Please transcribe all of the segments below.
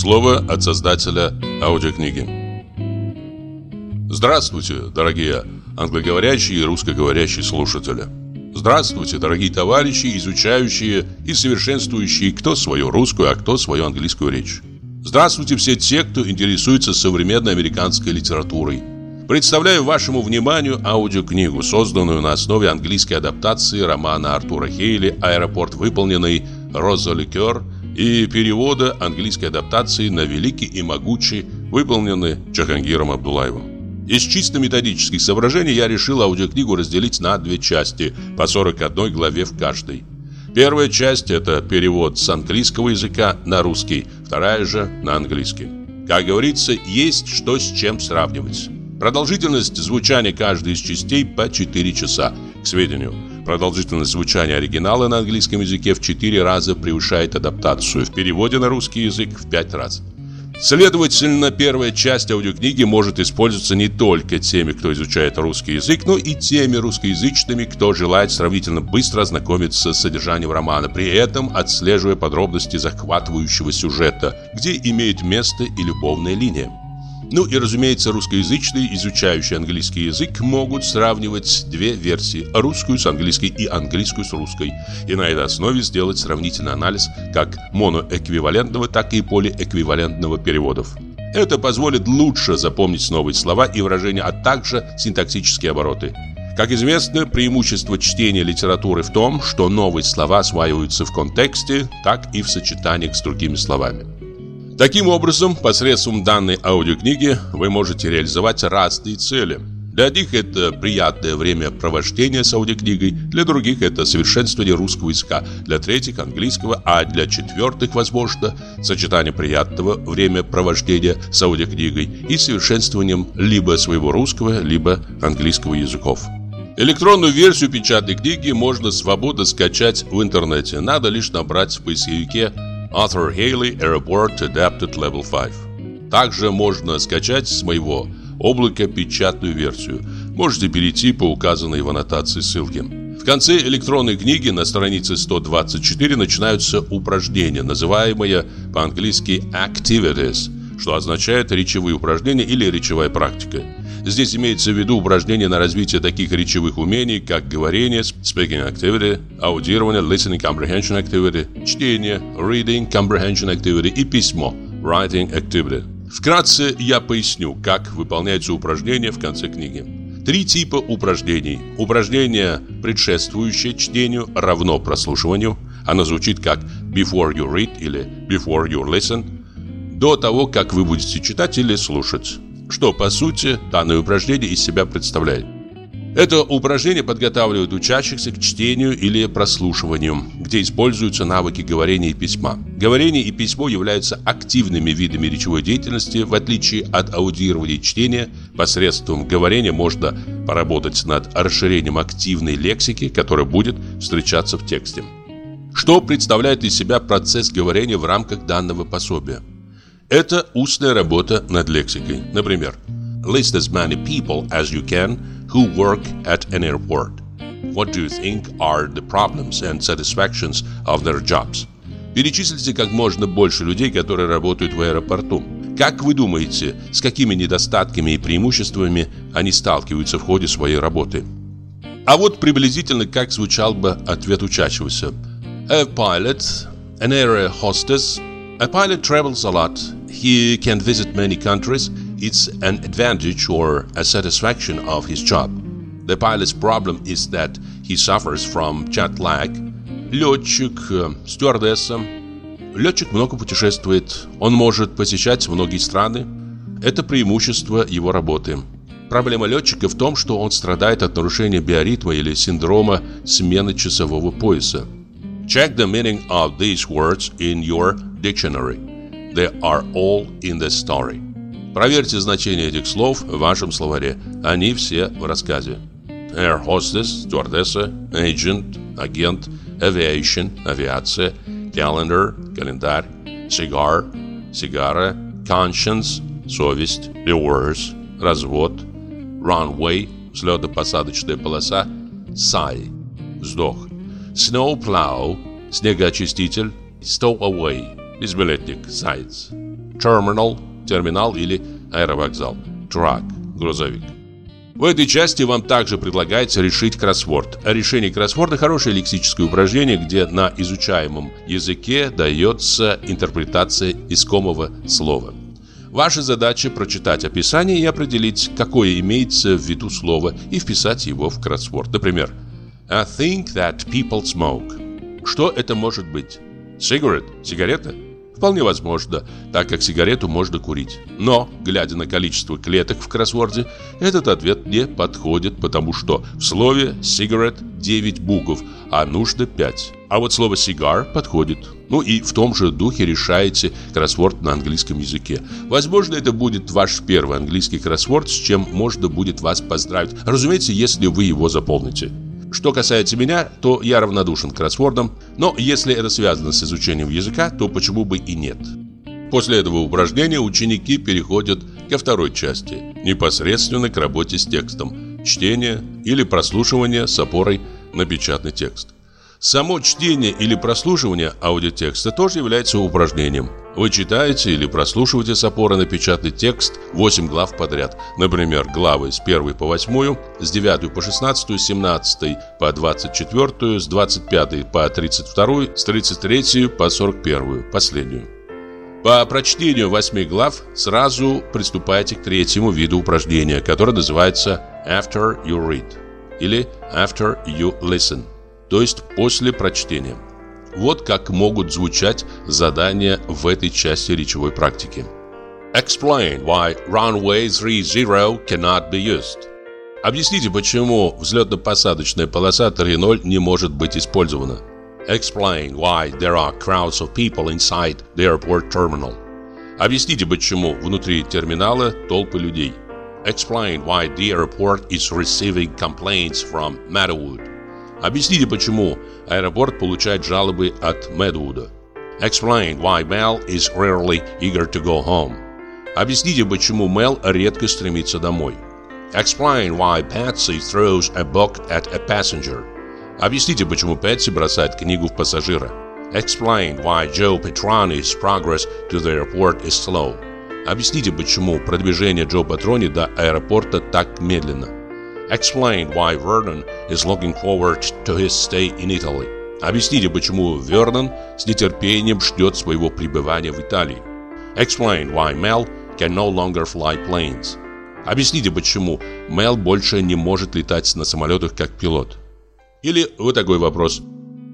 Слово от создателя аудиокниги. Здравствуйте, дорогие англоговорящие и русскоговорящие слушатели. Здравствуйте, дорогие товарищи, изучающие и совершенствующие кто свою русскую, а кто свою английскую речь. Здравствуйте все те, кто интересуется современной американской литературой. Представляю вашему вниманию аудиокнигу, созданную на основе английской адаптации романа Артура Хейли «Аэропорт, выполненный Роза Ликер» и перевода английской адаптации на «Великий и могучий», выполненный Джахангиром Абдулаевым. Из чисто методических соображений я решил аудиокнигу разделить на две части, по 41 главе в каждой. Первая часть – это перевод с английского языка на русский, вторая же – на английский. Как говорится, есть что с чем сравнивать. Продолжительность звучания каждой из частей по 4 часа. К сведению, продолжительность звучания оригинала на английском языке в 4 раза превышает адаптацию, в переводе на русский язык в 5 раз. Следовательно, первая часть аудиокниги может использоваться не только теми, кто изучает русский язык, но и теми русскоязычными, кто желает сравнительно быстро ознакомиться с содержанием романа, при этом отслеживая подробности захватывающего сюжета, где имеет место и любовная линия. Ну и, разумеется, русскоязычные, изучающие английский язык, могут сравнивать две версии – русскую с английской и английскую с русской, и на этой основе сделать сравнительный анализ как моноэквивалентного, так и полиэквивалентного переводов. Это позволит лучше запомнить новые слова и выражения, а также синтаксические обороты. Как известно, преимущество чтения литературы в том, что новые слова осваиваются в контексте, так и в сочетаниях с другими словами. Таким образом, посредством данной аудиокниги вы можете реализовать разные цели. Для одних это приятное времяпровождение с аудиокнигой, для других это совершенствование русского языка, для третьих английского, а для четвертых, возможно, сочетание приятного времяпровождения с аудиокнигой и совершенствованием либо своего русского, либо английского языков. Электронную версию печатной книги можно свободно скачать в интернете. Надо лишь набрать в поисковике Arthur Haley Airport Adapted Level 5. Также можно скачать с моего облака печатную версию. Можете перейти по указанной в аннотации ссылке. В конце электронной книги на странице 124 начинаются упражнения, называемые по-английски activities, что означает речевые упражнения или речевая практика. Здесь имеется в виду упражнения на развитие таких речевых умений, как говорение, speaking activity, аудирование, listening comprehension activity, чтение, reading comprehension activity и письмо, writing activity. Вкратце я поясню, как выполняются упражнения в конце книги. Три типа упражнений. Упражнение, предшествующее чтению, равно прослушиванию. Оно звучит как before you read или before you listen. До того, как вы будете читать или слушать что, по сути, данное упражнение из себя представляет. Это упражнение подготавливает учащихся к чтению или прослушиванию, где используются навыки говорения и письма. Говорение и письмо являются активными видами речевой деятельности, в отличие от аудирования и чтения. Посредством говорения можно поработать над расширением активной лексики, которая будет встречаться в тексте. Что представляет из себя процесс говорения в рамках данного пособия? Это устная работа над лексикой. Например, List as many people as you can who work at an airport. What do you think are the problems and satisfactions of their jobs? Перечислите как можно больше людей, которые работают в аэропорту. Как вы думаете, с какими недостатками и преимуществами они сталкиваются в ходе своей работы? А вот приблизительно как звучал бы ответ учащегося. A pilot, an air hostess, a pilot travels a lot, he can visit many countries, it's an advantage or a satisfaction of his job. The pilot's problem is that he suffers from jet lag. Летчик, стюардесса. Летчик много путешествует. Он может посещать многие страны. Это преимущество его работы. Проблема летчика в том, что он страдает от нарушения биоритма или синдрома смены часового пояса. Check the meaning of these words in your dictionary. They are all in the story. Проверьте значение этих слов в вашем словаре. Они все в рассказе. Air hostess, стюардесса, agent, агент, aviation, авиация, calendar, календарь, cigar, сигара, conscience, совесть, divorce, развод, runway, взлетно-посадочная полоса, sigh, вздох, snowplow, снегоочиститель, stowaway, Безбилетник, заяц. terminal – терминал или аэровокзал, truck – грузовик. В этой части вам также предлагается решить кроссворд. Решение кроссворда – хорошее лексическое упражнение, где на изучаемом языке дается интерпретация искомого слова. Ваша задача прочитать описание и определить, какое имеется в виду слово, и вписать его в кроссворд. Например, I think that people smoke. Что это может быть? Cigarette? Сигарета? Вполне возможно, так как сигарету можно курить. Но, глядя на количество клеток в кроссворде, этот ответ не подходит, потому что в слове cigarette 9 букв, а нужно 5. А вот слово cigar подходит. Ну и в том же духе решаете кроссворд на английском языке. Возможно, это будет ваш первый английский кроссворд, с чем можно будет вас поздравить. Разумеется, если вы его заполните. Что касается меня, то я равнодушен к кроссвордам, но если это связано с изучением языка, то почему бы и нет. После этого упражнения ученики переходят ко второй части, непосредственно к работе с текстом, чтение или прослушивание с опорой на печатный текст. Само чтение или прослушивание аудиотекста тоже является упражнением. Вы читаете или прослушиваете с опоры на печатный текст 8 глав подряд. Например, главы с 1 по 8, с 9 по 16, с 17 по 24, с 25 по 32, с 33 по 41, последнюю. По прочтению 8 глав сразу приступайте к третьему виду упражнения, которое называется «After you read» или «After you listen» то есть после прочтения. Вот как могут звучать задания в этой части речевой практики. Explain why runway 30 cannot be used. Объясните, почему взлетно-посадочная полоса 3.0 не может быть использована. Explain why there are crowds of people inside the airport terminal. Объясните, почему внутри терминала толпы людей. Explain why the airport is receiving complaints from Meadowood. Объясните, почему аэропорт получает жалобы от Медвуда. Explain why Mel is rarely eager to go home. Объясните, почему Мел редко стремится домой. Explain why Patsy throws a book at a passenger. Объясните, почему Пэтси бросает книгу в пассажира. Explain why Joe Petroni's progress to the airport is slow. Объясните, почему продвижение Джо Патрони до аэропорта так медленно. Explain why Vernon is looking forward to his stay in Italy. Объясните, почему Вернон с нетерпением ждет своего пребывания в Италии. Explain why Mel can no longer fly planes. Объясните, почему Мел больше не может летать на самолетах как пилот. Или вот такой вопрос.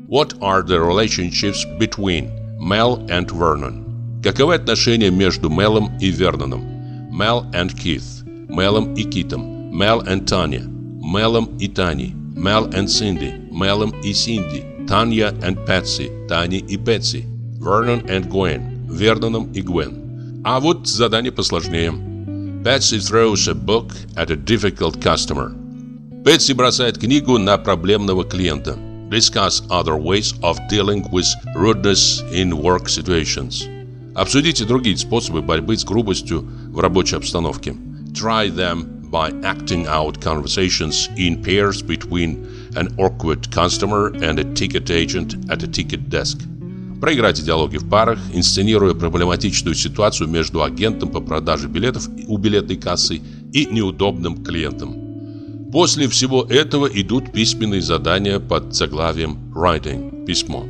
What are the relationships between Mel and Vernon? Каковы отношения между Мелом и Верноном? Mel and Keith. Мелом и Китом. Мел и Таня, Мелом и Тани, Мел и Синди, Мелом и Синди, Таня и Пэтси, Тани и Пэтси, Вернон и Гвен, Верноном и Гвен. А вот задание посложнее. Пэтси throws a book at a difficult customer. Пэтси бросает книгу на проблемного клиента. Discuss other ways of dealing with rudeness in work situations. Обсудите другие способы борьбы с грубостью в рабочей обстановке. Try them by acting out conversations in pairs between an awkward customer and a ticket agent at a ticket desk. Проиграйте диалоги в парах, инсценируя проблематичную ситуацию между агентом по продаже билетов у билетной кассы и неудобным клиентом. После всего этого идут письменные задания под заглавием «Writing» – «Письмо».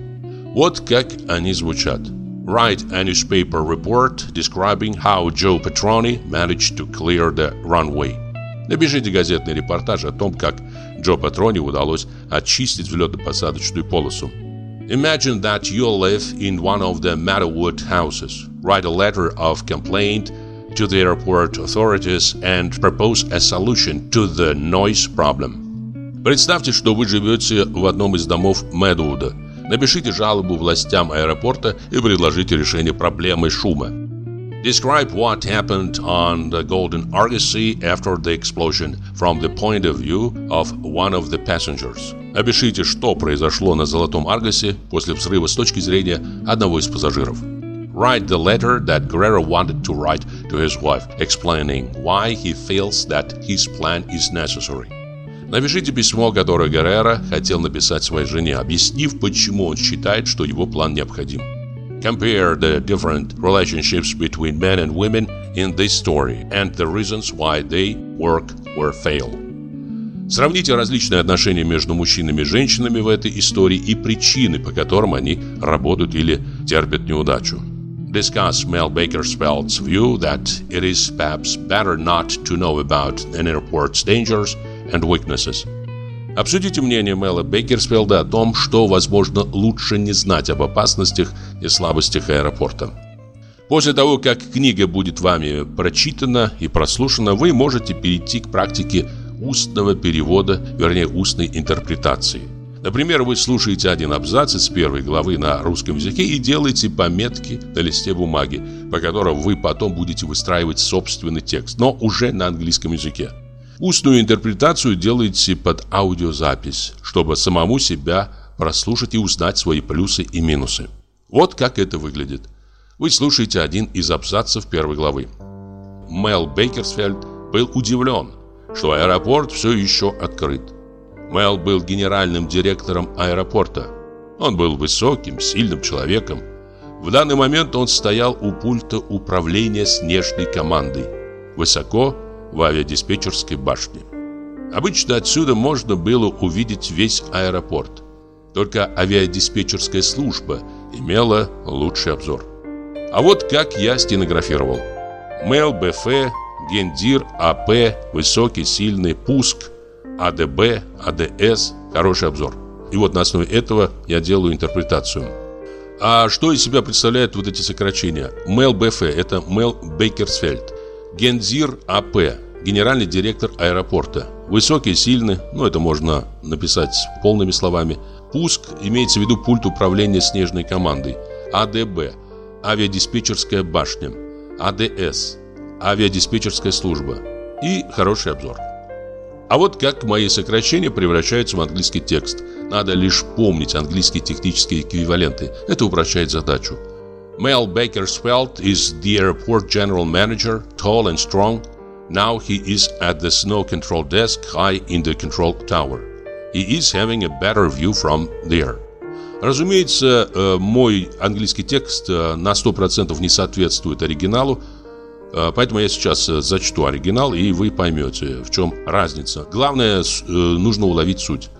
Вот как они звучат. Write a newspaper report describing how Joe Petroni managed to clear the runway. Напишите газетный репортаж о том, как Джо Патрони удалось очистить взлетно-посадочную полосу. Imagine that you live in one of the Meadowwood houses. Write a letter of complaint to the airport authorities and propose a solution to the noise problem. Представьте, что вы живете в одном из домов Медвуда. Напишите жалобу властям аэропорта и предложите решение проблемы шума. Describe what happened on the Golden Argosy after the explosion from the point of view of one of the passengers. Опишите, что произошло на Золотом Аргосе после взрыва с точки зрения одного из пассажиров. Write the letter that Guerrero wanted to write to his wife, explaining why he feels that his plan is necessary. Напишите письмо, которое Геррера хотел написать своей жене, объяснив, почему он считает, что его план необходим. Compare the different relationships between men and women in this story and the reasons why they work or fail. Сравните различные отношения между мужчинами и женщинами в этой истории и причины, по которым они работают или терпят неудачу. Discuss Mel Bakersfeld's view that it is perhaps better not to know about an airport's dangers and weaknesses. Обсудите мнение Мэла Бейкерсфилда о том, что, возможно, лучше не знать об опасностях и слабостях аэропорта. После того, как книга будет вами прочитана и прослушана, вы можете перейти к практике устного перевода, вернее, устной интерпретации. Например, вы слушаете один абзац из первой главы на русском языке и делаете пометки на листе бумаги, по которым вы потом будете выстраивать собственный текст, но уже на английском языке. Устную интерпретацию делаете под аудиозапись, чтобы самому себя прослушать и узнать свои плюсы и минусы. Вот как это выглядит. Вы слушаете один из абзацев первой главы. Мел Бейкерсфельд был удивлен, что аэропорт все еще открыт. Мел был генеральным директором аэропорта. Он был высоким, сильным человеком. В данный момент он стоял у пульта управления снежной командой. Высоко, в авиадиспетчерской башне. Обычно отсюда можно было увидеть весь аэропорт. Только авиадиспетчерская служба имела лучший обзор. А вот как я стенографировал. Мэл БФ, Гендир, АП, высокий, сильный, пуск, АДБ, АДС, хороший обзор. И вот на основе этого я делаю интерпретацию. А что из себя представляют вот эти сокращения? Мэл БФ – это Мэл Бейкерсфельд. Гензир АП, генеральный директор аэропорта. Высокий, сильный, ну это можно написать полными словами. Пуск имеется в виду пульт управления снежной командой. АДБ, авиадиспетчерская башня. АДС, авиадиспетчерская служба. И хороший обзор. А вот как мои сокращения превращаются в английский текст. Надо лишь помнить английские технические эквиваленты. Это упрощает задачу. Mel Bakersfeld is the airport general manager, tall and strong. Now he is at the snow control desk high in the control tower. He is having a better view from there. Разумеется, э, мой английский текст э, на 100% не соответствует оригиналу, э, поэтому я сейчас зачту оригинал, и вы поймете, в чем разница. Главное, нужно уловить суть.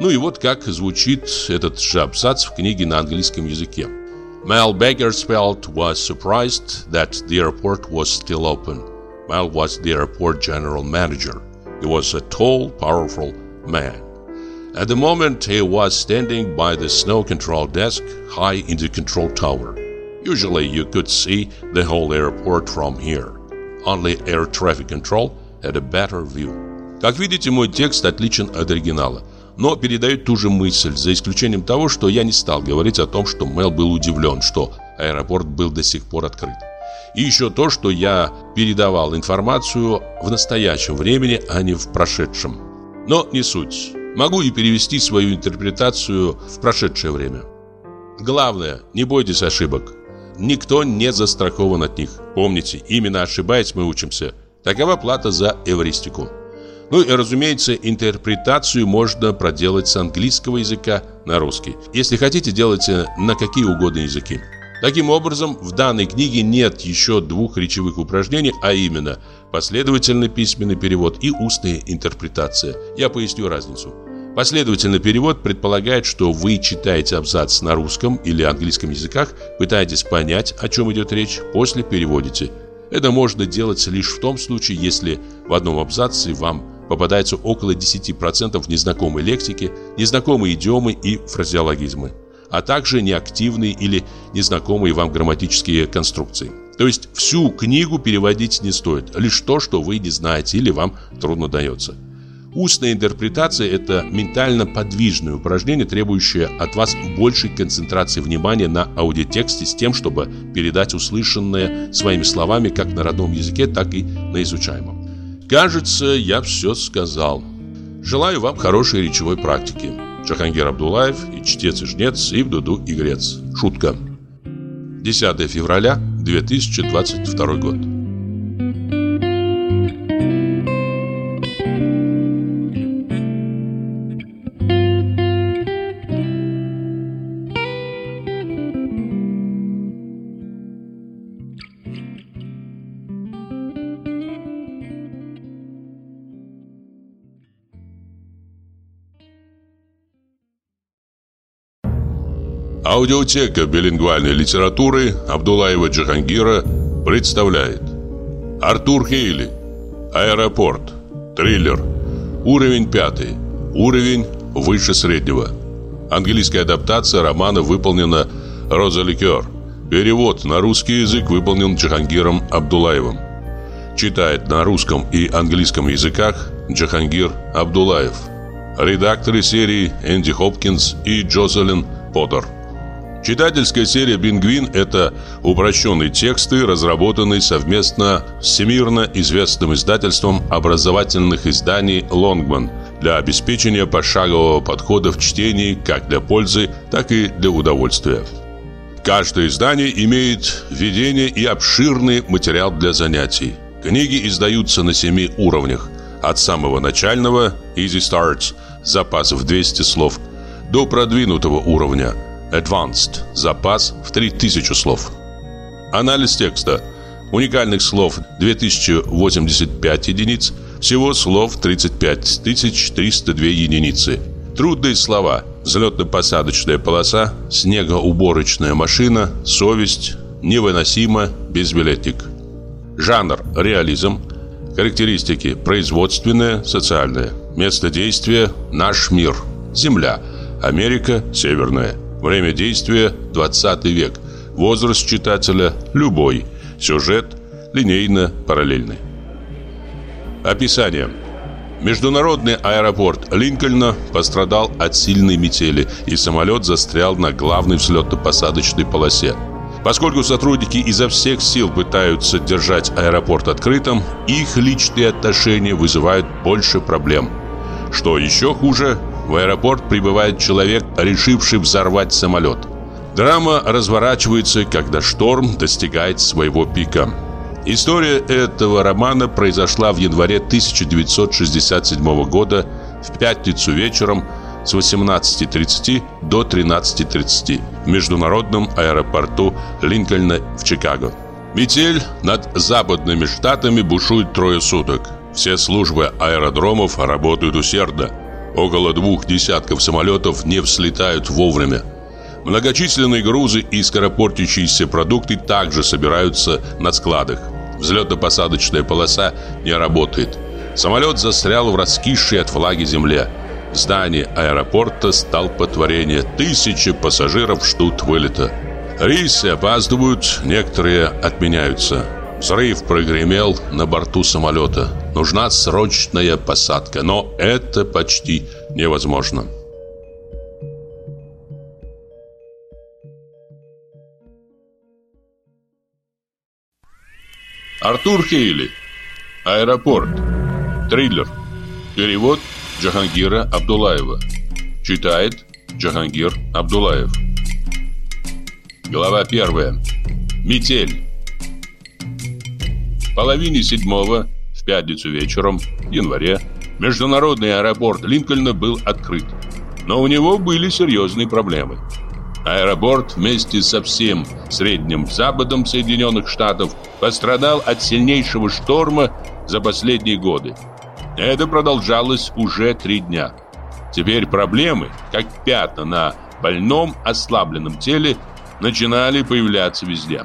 Ну и вот как звучит этот же абзац в книге на английском языке. Mel Bakersfeld was surprised that the airport was still open. Mel was the airport general manager. He was a tall, powerful man. At the moment, he was standing by the snow control desk high in the control tower. Usually, you could see the whole airport from here. Only air traffic control had a better view. Как видите, мой текст отличен от оригинала – но передает ту же мысль, за исключением того, что я не стал говорить о том, что Мел был удивлен, что аэропорт был до сих пор открыт. И еще то, что я передавал информацию в настоящем времени, а не в прошедшем. Но не суть. Могу и перевести свою интерпретацию в прошедшее время. Главное, не бойтесь ошибок. Никто не застрахован от них. Помните, именно ошибаясь мы учимся. Такова плата за эвристику. Ну и, разумеется, интерпретацию можно проделать с английского языка на русский. Если хотите, делайте на какие угодно языки. Таким образом, в данной книге нет еще двух речевых упражнений, а именно последовательный письменный перевод и устная интерпретация. Я поясню разницу. Последовательный перевод предполагает, что вы читаете абзац на русском или английском языках, пытаетесь понять, о чем идет речь, после переводите. Это можно делать лишь в том случае, если в одном абзаце вам попадается около 10% незнакомой лексики, незнакомые идиомы и фразеологизмы, а также неактивные или незнакомые вам грамматические конструкции. То есть всю книгу переводить не стоит, лишь то, что вы не знаете или вам трудно дается. Устная интерпретация – это ментально подвижное упражнение, требующее от вас большей концентрации внимания на аудиотексте с тем, чтобы передать услышанное своими словами как на родном языке, так и на изучаемом. Кажется, я все сказал. Желаю вам хорошей речевой практики. Джахангир Абдулаев и чтец и жнец и в дуду игрец. Шутка. 10 февраля 2022 год. Аудиотека билингвальной литературы Абдулаева Джахангира представляет. Артур Хейли. Аэропорт. Триллер. Уровень пятый. Уровень выше среднего. Английская адаптация романа выполнена Роза Ликер. Перевод на русский язык выполнен Джахангиром Абдулаевым. Читает на русском и английском языках Джахангир Абдулаев. Редакторы серии Энди Хопкинс и Джозелин Поттер Читательская серия «Бингвин» — это упрощенные тексты, разработанные совместно с всемирно известным издательством образовательных изданий «Лонгман» для обеспечения пошагового подхода в чтении как для пользы, так и для удовольствия. Каждое издание имеет введение и обширный материал для занятий. Книги издаются на семи уровнях. От самого начального Easy Starts, запас в 200 слов, до продвинутого уровня – Advanced. Запас в 3000 слов. Анализ текста. Уникальных слов 2085 единиц. Всего слов 35 302 единицы. Трудные слова. Взлетно-посадочная полоса, снегоуборочная машина, совесть, невыносимо, безбилетник. Жанр – реализм. Характеристики – производственное, социальное. Место действия – наш мир. Земля. Америка, Северная. Время действия – 20 век. Возраст читателя – любой. Сюжет – линейно-параллельный. Описание. Международный аэропорт Линкольна пострадал от сильной метели, и самолет застрял на главной взлетно-посадочной полосе. Поскольку сотрудники изо всех сил пытаются держать аэропорт открытым, их личные отношения вызывают больше проблем. Что еще хуже, в аэропорт прибывает человек, решивший взорвать самолет. Драма разворачивается, когда шторм достигает своего пика. История этого романа произошла в январе 1967 года в пятницу вечером с 18.30 до 13.30 в международном аэропорту Линкольна в Чикаго. Метель над западными штатами бушует трое суток. Все службы аэродромов работают усердно. Около двух десятков самолетов не взлетают вовремя. Многочисленные грузы и скоропортящиеся продукты также собираются на складах. Взлетно-посадочная полоса не работает. Самолет застрял в раскисшей от влаги земле. Здание аэропорта стал потворение. Тысячи пассажиров ждут вылета. Рейсы опаздывают, некоторые отменяются. Взрыв прогремел на борту самолета. Нужна срочная посадка, но это почти невозможно. Артур Хейли. Аэропорт. Триллер. Перевод Джахангира Абдулаева. Читает Джахангир Абдулаев. Глава первая. Метель половине седьмого, в пятницу вечером, в январе, международный аэропорт Линкольна был открыт. Но у него были серьезные проблемы. Аэропорт вместе со всем Средним Западом Соединенных Штатов пострадал от сильнейшего шторма за последние годы. Это продолжалось уже три дня. Теперь проблемы, как пятна на больном ослабленном теле, начинали появляться везде.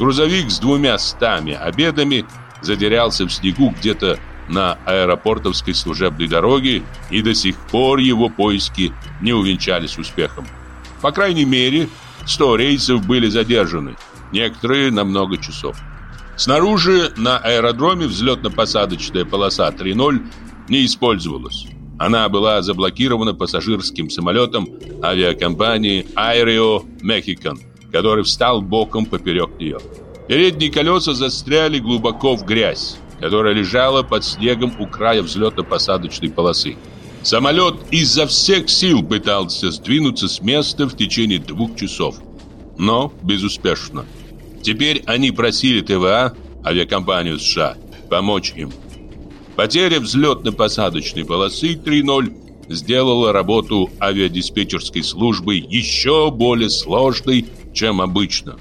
Грузовик с двумя стами обедами затерялся в снегу где-то на аэропортовской служебной дороге, и до сих пор его поиски не увенчались успехом. По крайней мере, 100 рейсов были задержаны, некоторые на много часов. Снаружи на аэродроме взлетно-посадочная полоса 3.0 не использовалась. Она была заблокирована пассажирским самолетом авиакомпании Aereo Mexican – который встал боком поперек нее. Передние колеса застряли глубоко в грязь, которая лежала под снегом у края взлетно-посадочной полосы. Самолет изо всех сил пытался сдвинуться с места в течение двух часов, но безуспешно. Теперь они просили ТВА, авиакомпанию США, помочь им. Потеря взлетно-посадочной полосы 3.0 сделала работу авиадиспетчерской службы еще более сложной чем обычно.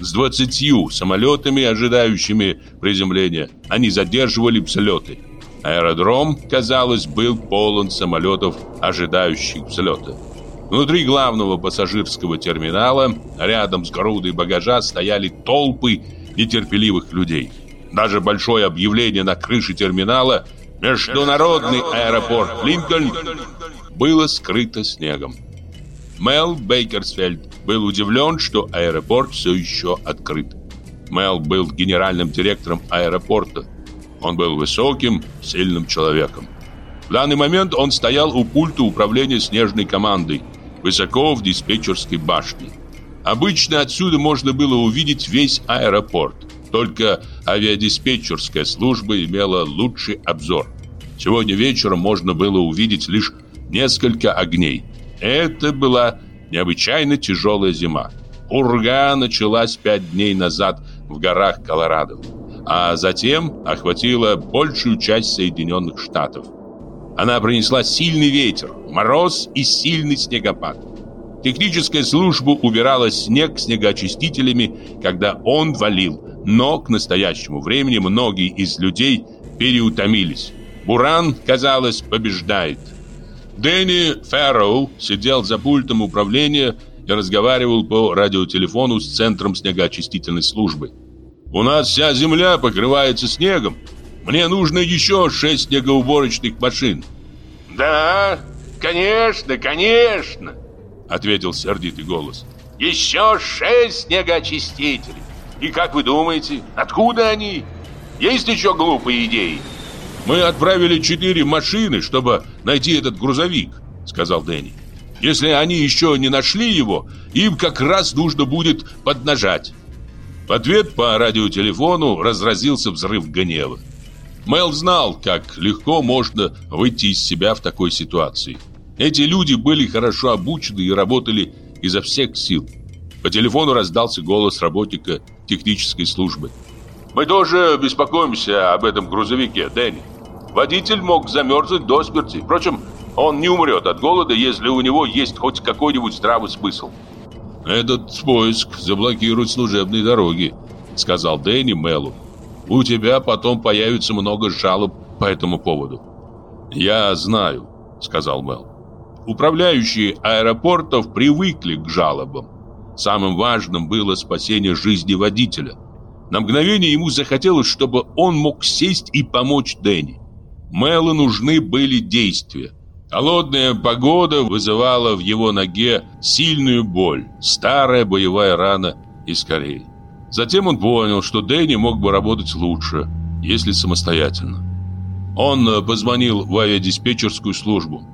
С двадцатью самолетами, ожидающими приземления, они задерживали взлеты. Аэродром, казалось, был полон самолетов, ожидающих взлета. Внутри главного пассажирского терминала, рядом с грудой багажа, стояли толпы нетерпеливых людей. Даже большое объявление на крыше терминала «Международный аэропорт Линкольн» было скрыто снегом. Мел Бейкерсфельд был удивлен, что аэропорт все еще открыт. Мел был генеральным директором аэропорта. Он был высоким, сильным человеком. В данный момент он стоял у пульта управления снежной командой, высоко в диспетчерской башне. Обычно отсюда можно было увидеть весь аэропорт. Только авиадиспетчерская служба имела лучший обзор. Сегодня вечером можно было увидеть лишь несколько огней. Это была необычайно тяжелая зима. Урга началась пять дней назад в горах Колорадо, а затем охватила большую часть Соединенных Штатов. Она принесла сильный ветер, мороз и сильный снегопад. Техническая служба убирала снег снегоочистителями, когда он валил, но к настоящему времени многие из людей переутомились. Буран, казалось, побеждает. Дэнни Фэрроу сидел за пультом управления и разговаривал по радиотелефону с центром снегоочистительной службы. «У нас вся земля покрывается снегом. Мне нужно еще шесть снегоуборочных машин». «Да, конечно, конечно», — ответил сердитый голос. «Еще шесть снегоочистителей. И как вы думаете, откуда они? Есть еще глупые идеи?» «Мы отправили четыре машины, чтобы найти этот грузовик», — сказал Дэнни. «Если они еще не нашли его, им как раз нужно будет поднажать». В ответ по радиотелефону разразился взрыв гнева. Мэл знал, как легко можно выйти из себя в такой ситуации. Эти люди были хорошо обучены и работали изо всех сил. По телефону раздался голос работника технической службы. «Мы тоже беспокоимся об этом грузовике, Дэнни. Водитель мог замерзнуть до смерти. Впрочем, он не умрет от голода, если у него есть хоть какой-нибудь здравый смысл». «Этот поиск заблокирует служебные дороги», — сказал Дэнни Мэлу. «У тебя потом появится много жалоб по этому поводу». «Я знаю», — сказал Мэл. Управляющие аэропортов привыкли к жалобам. Самым важным было спасение жизни водителя. На мгновение ему захотелось, чтобы он мог сесть и помочь Дэнни. Мэлу нужны были действия. Холодная погода вызывала в его ноге сильную боль, старая боевая рана и скорее. Затем он понял, что Дэнни мог бы работать лучше, если самостоятельно. Он позвонил в авиадиспетчерскую службу.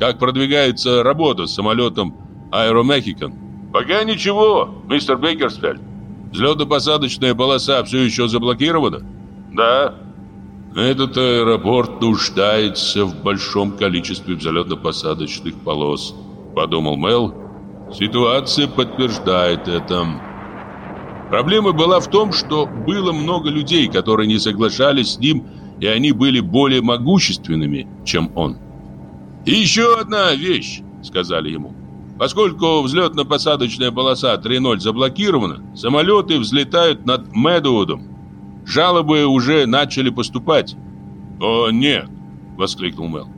«Как продвигается работа с самолетом Аэромехикан?» «Пока ничего, мистер Бейкерсфельд». «Взлетно-посадочная полоса все еще заблокирована?» «Да». Этот аэропорт нуждается в большом количестве взлетно-посадочных полос, подумал Мел. Ситуация подтверждает это. Проблема была в том, что было много людей, которые не соглашались с ним, и они были более могущественными, чем он. «И еще одна вещь», — сказали ему. «Поскольку взлетно-посадочная полоса 3.0 заблокирована, самолеты взлетают над Мэдуодом, Жалобы уже начали поступать. «О, нет!» — воскликнул Мел.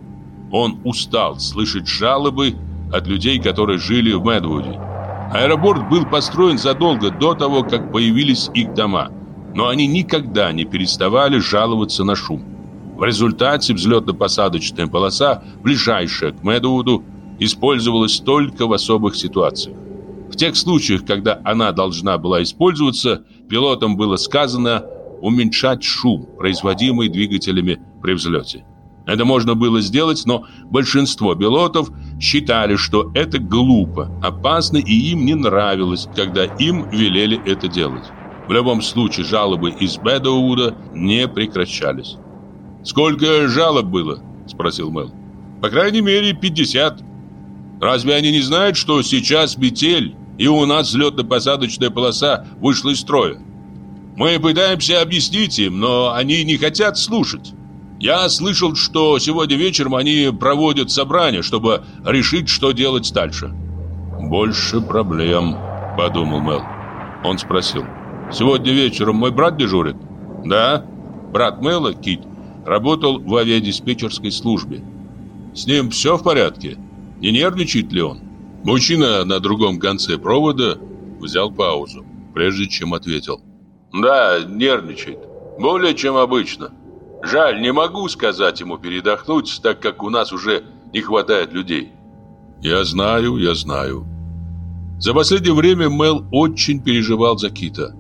Он устал слышать жалобы от людей, которые жили в Мэдвуде. Аэропорт был построен задолго до того, как появились их дома, но они никогда не переставали жаловаться на шум. В результате взлетно-посадочная полоса, ближайшая к Мэдвуду, использовалась только в особых ситуациях. В тех случаях, когда она должна была использоваться, пилотам было сказано уменьшать шум, производимый двигателями при взлете. Это можно было сделать, но большинство пилотов считали, что это глупо, опасно и им не нравилось, когда им велели это делать. В любом случае жалобы из Бэдоуда не прекращались. «Сколько жалоб было?» – спросил Мэл. «По крайней мере, 50. Разве они не знают, что сейчас метель, и у нас взлетно-посадочная полоса вышла из строя?» Мы пытаемся объяснить им, но они не хотят слушать. Я слышал, что сегодня вечером они проводят собрание, чтобы решить, что делать дальше. Больше проблем, подумал Мел. Он спросил: "Сегодня вечером мой брат дежурит?" "Да". Брат Мэла, Кит, работал в авиадиспетчерской службе. С ним все в порядке? Не нервничает ли он? Мужчина на другом конце провода взял паузу, прежде чем ответил. Да, нервничает. Более чем обычно. Жаль, не могу сказать ему передохнуть, так как у нас уже не хватает людей. Я знаю, я знаю. За последнее время Мел очень переживал за Кита.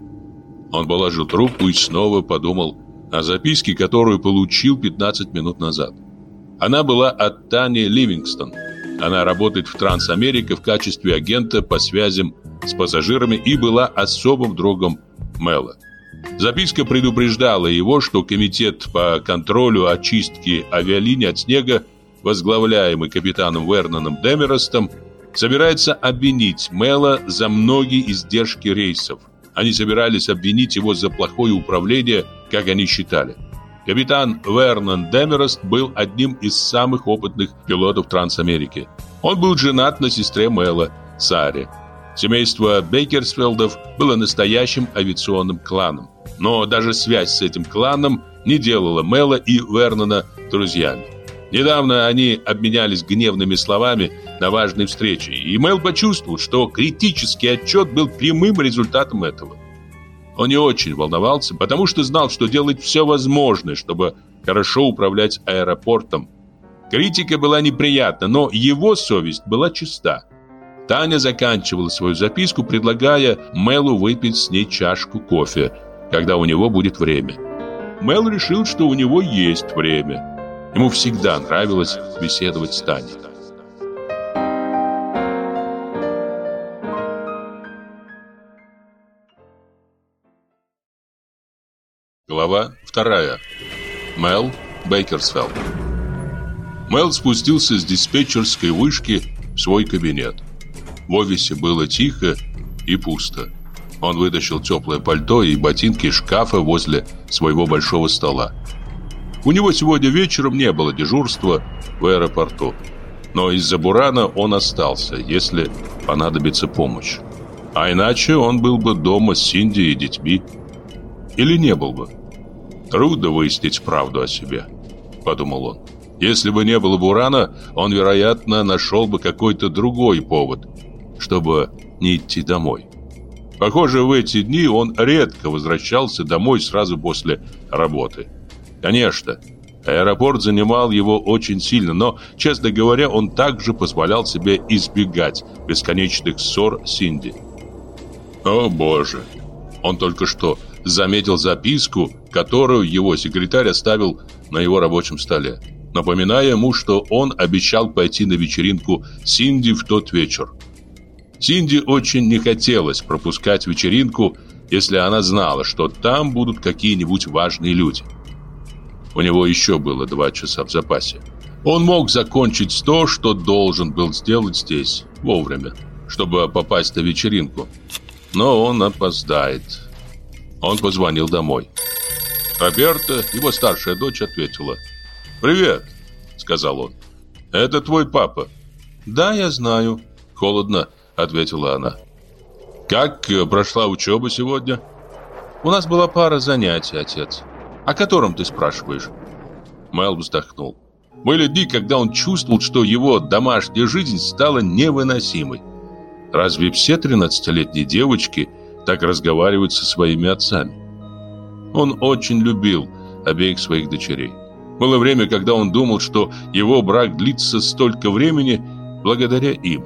Он положил трубку и снова подумал о записке, которую получил 15 минут назад. Она была от Тани Ливингстон. Она работает в Трансамерике в качестве агента по связям с пассажирами и была особым другом Мела. Записка предупреждала его, что комитет по контролю очистки авиалиний от снега, возглавляемый капитаном Верноном Демеростом, собирается обвинить Мела за многие издержки рейсов. Они собирались обвинить его за плохое управление, как они считали. Капитан Вернон Демерост был одним из самых опытных пилотов Трансамерики. Он был женат на сестре Мэла, Саре. Семейство Бейкерсфилдов было настоящим авиационным кланом. Но даже связь с этим кланом не делала Мэла и Вернона друзьями. Недавно они обменялись гневными словами на важной встрече, и Мэл почувствовал, что критический отчет был прямым результатом этого. Он не очень волновался, потому что знал, что делает все возможное, чтобы хорошо управлять аэропортом. Критика была неприятна, но его совесть была чиста. Таня заканчивала свою записку, предлагая Мэлу выпить с ней чашку кофе, когда у него будет время. Мэл решил, что у него есть время. Ему всегда нравилось беседовать с Таней. Глава вторая. Мел Бейкерсфелд. Мел спустился с диспетчерской вышки в свой кабинет. В офисе было тихо и пусто. Он вытащил теплое пальто и ботинки из шкафа возле своего большого стола. У него сегодня вечером не было дежурства в аэропорту. Но из-за бурана он остался, если понадобится помощь. А иначе он был бы дома с Синди и детьми. Или не был бы. Трудно выяснить правду о себе, подумал он. Если бы не было Бурана, он, вероятно, нашел бы какой-то другой повод, чтобы не идти домой. Похоже, в эти дни он редко возвращался домой сразу после работы. Конечно, аэропорт занимал его очень сильно, но, честно говоря, он также позволял себе избегать бесконечных ссор Синди. О боже, он только что заметил записку, которую его секретарь оставил на его рабочем столе, напоминая ему, что он обещал пойти на вечеринку Синди в тот вечер. Синди очень не хотелось пропускать вечеринку, если она знала, что там будут какие-нибудь важные люди. У него еще было два часа в запасе. Он мог закончить то, что должен был сделать здесь, вовремя, чтобы попасть на вечеринку. Но он опоздает. Он позвонил домой. Роберта, его старшая дочь, ответила. «Привет», — сказал он. «Это твой папа». «Да, я знаю», — холодно ответила она. «Как э, прошла учеба сегодня?» «У нас была пара занятий, отец. О котором ты спрашиваешь?» Мэл вздохнул. Были дни, когда он чувствовал, что его домашняя жизнь стала невыносимой. Разве все 13-летние девочки так разговаривают со своими отцами. Он очень любил обеих своих дочерей. Было время, когда он думал, что его брак длится столько времени благодаря им.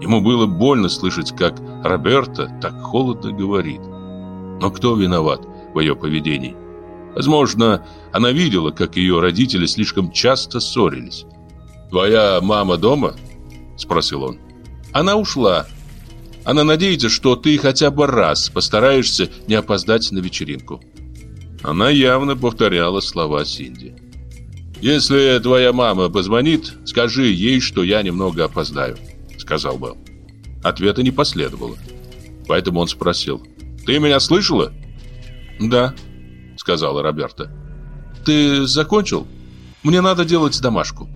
Ему было больно слышать, как Роберта так холодно говорит. Но кто виноват в ее поведении? Возможно, она видела, как ее родители слишком часто ссорились. «Твоя мама дома?» – спросил он. «Она ушла», она надеется, что ты хотя бы раз постараешься не опоздать на вечеринку. Она явно повторяла слова Синди. Если твоя мама позвонит, скажи ей, что я немного опоздаю, сказал Белл. Ответа не последовало. Поэтому он спросил: "Ты меня слышала?" "Да", сказала Роберта. "Ты закончил? Мне надо делать домашку".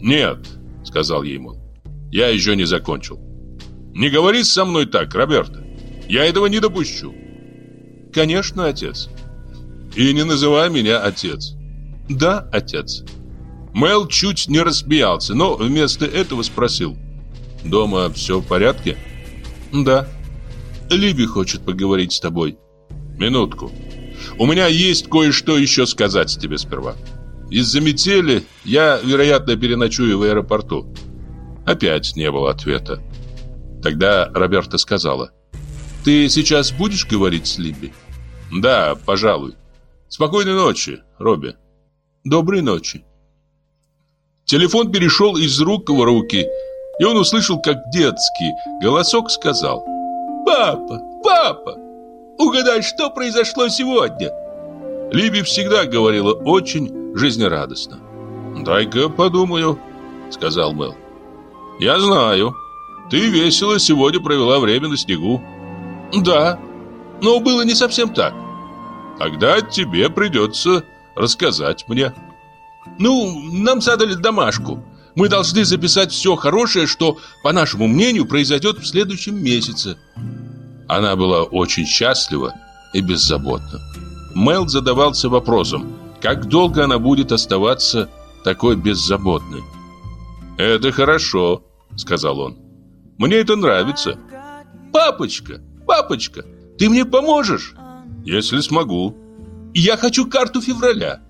"Нет", сказал ей Мол. "Я еще не закончил". Не говори со мной так, Роберто. Я этого не допущу. Конечно, отец. И не называй меня отец. Да, отец. Мел чуть не рассмеялся, но вместо этого спросил. дома все в порядке? Да. Либи хочет поговорить с тобой. Минутку. У меня есть кое-что еще сказать тебе сперва. Из-за метели я, вероятно, переночую в аэропорту. Опять не было ответа. Тогда Роберта сказала. Ты сейчас будешь говорить с Либи? Да, пожалуй. Спокойной ночи, Робби. Доброй ночи. Телефон перешел из рук в руки, и он услышал, как детский голосок сказал «Папа, папа, угадай, что произошло сегодня?» Либи всегда говорила очень жизнерадостно. «Дай-ка подумаю», — сказал Мэл. «Я знаю, ты весело сегодня провела время на снегу». «Да, но было не совсем так». «Тогда тебе придется рассказать мне». Ну, нам задали домашку. Мы должны записать все хорошее, что, по нашему мнению, произойдет в следующем месяце. Она была очень счастлива и беззаботна. Мел задавался вопросом, как долго она будет оставаться такой беззаботной. «Это хорошо», — сказал он. «Мне это нравится». «Папочка, папочка, ты мне поможешь?» «Если смогу». «Я хочу карту февраля».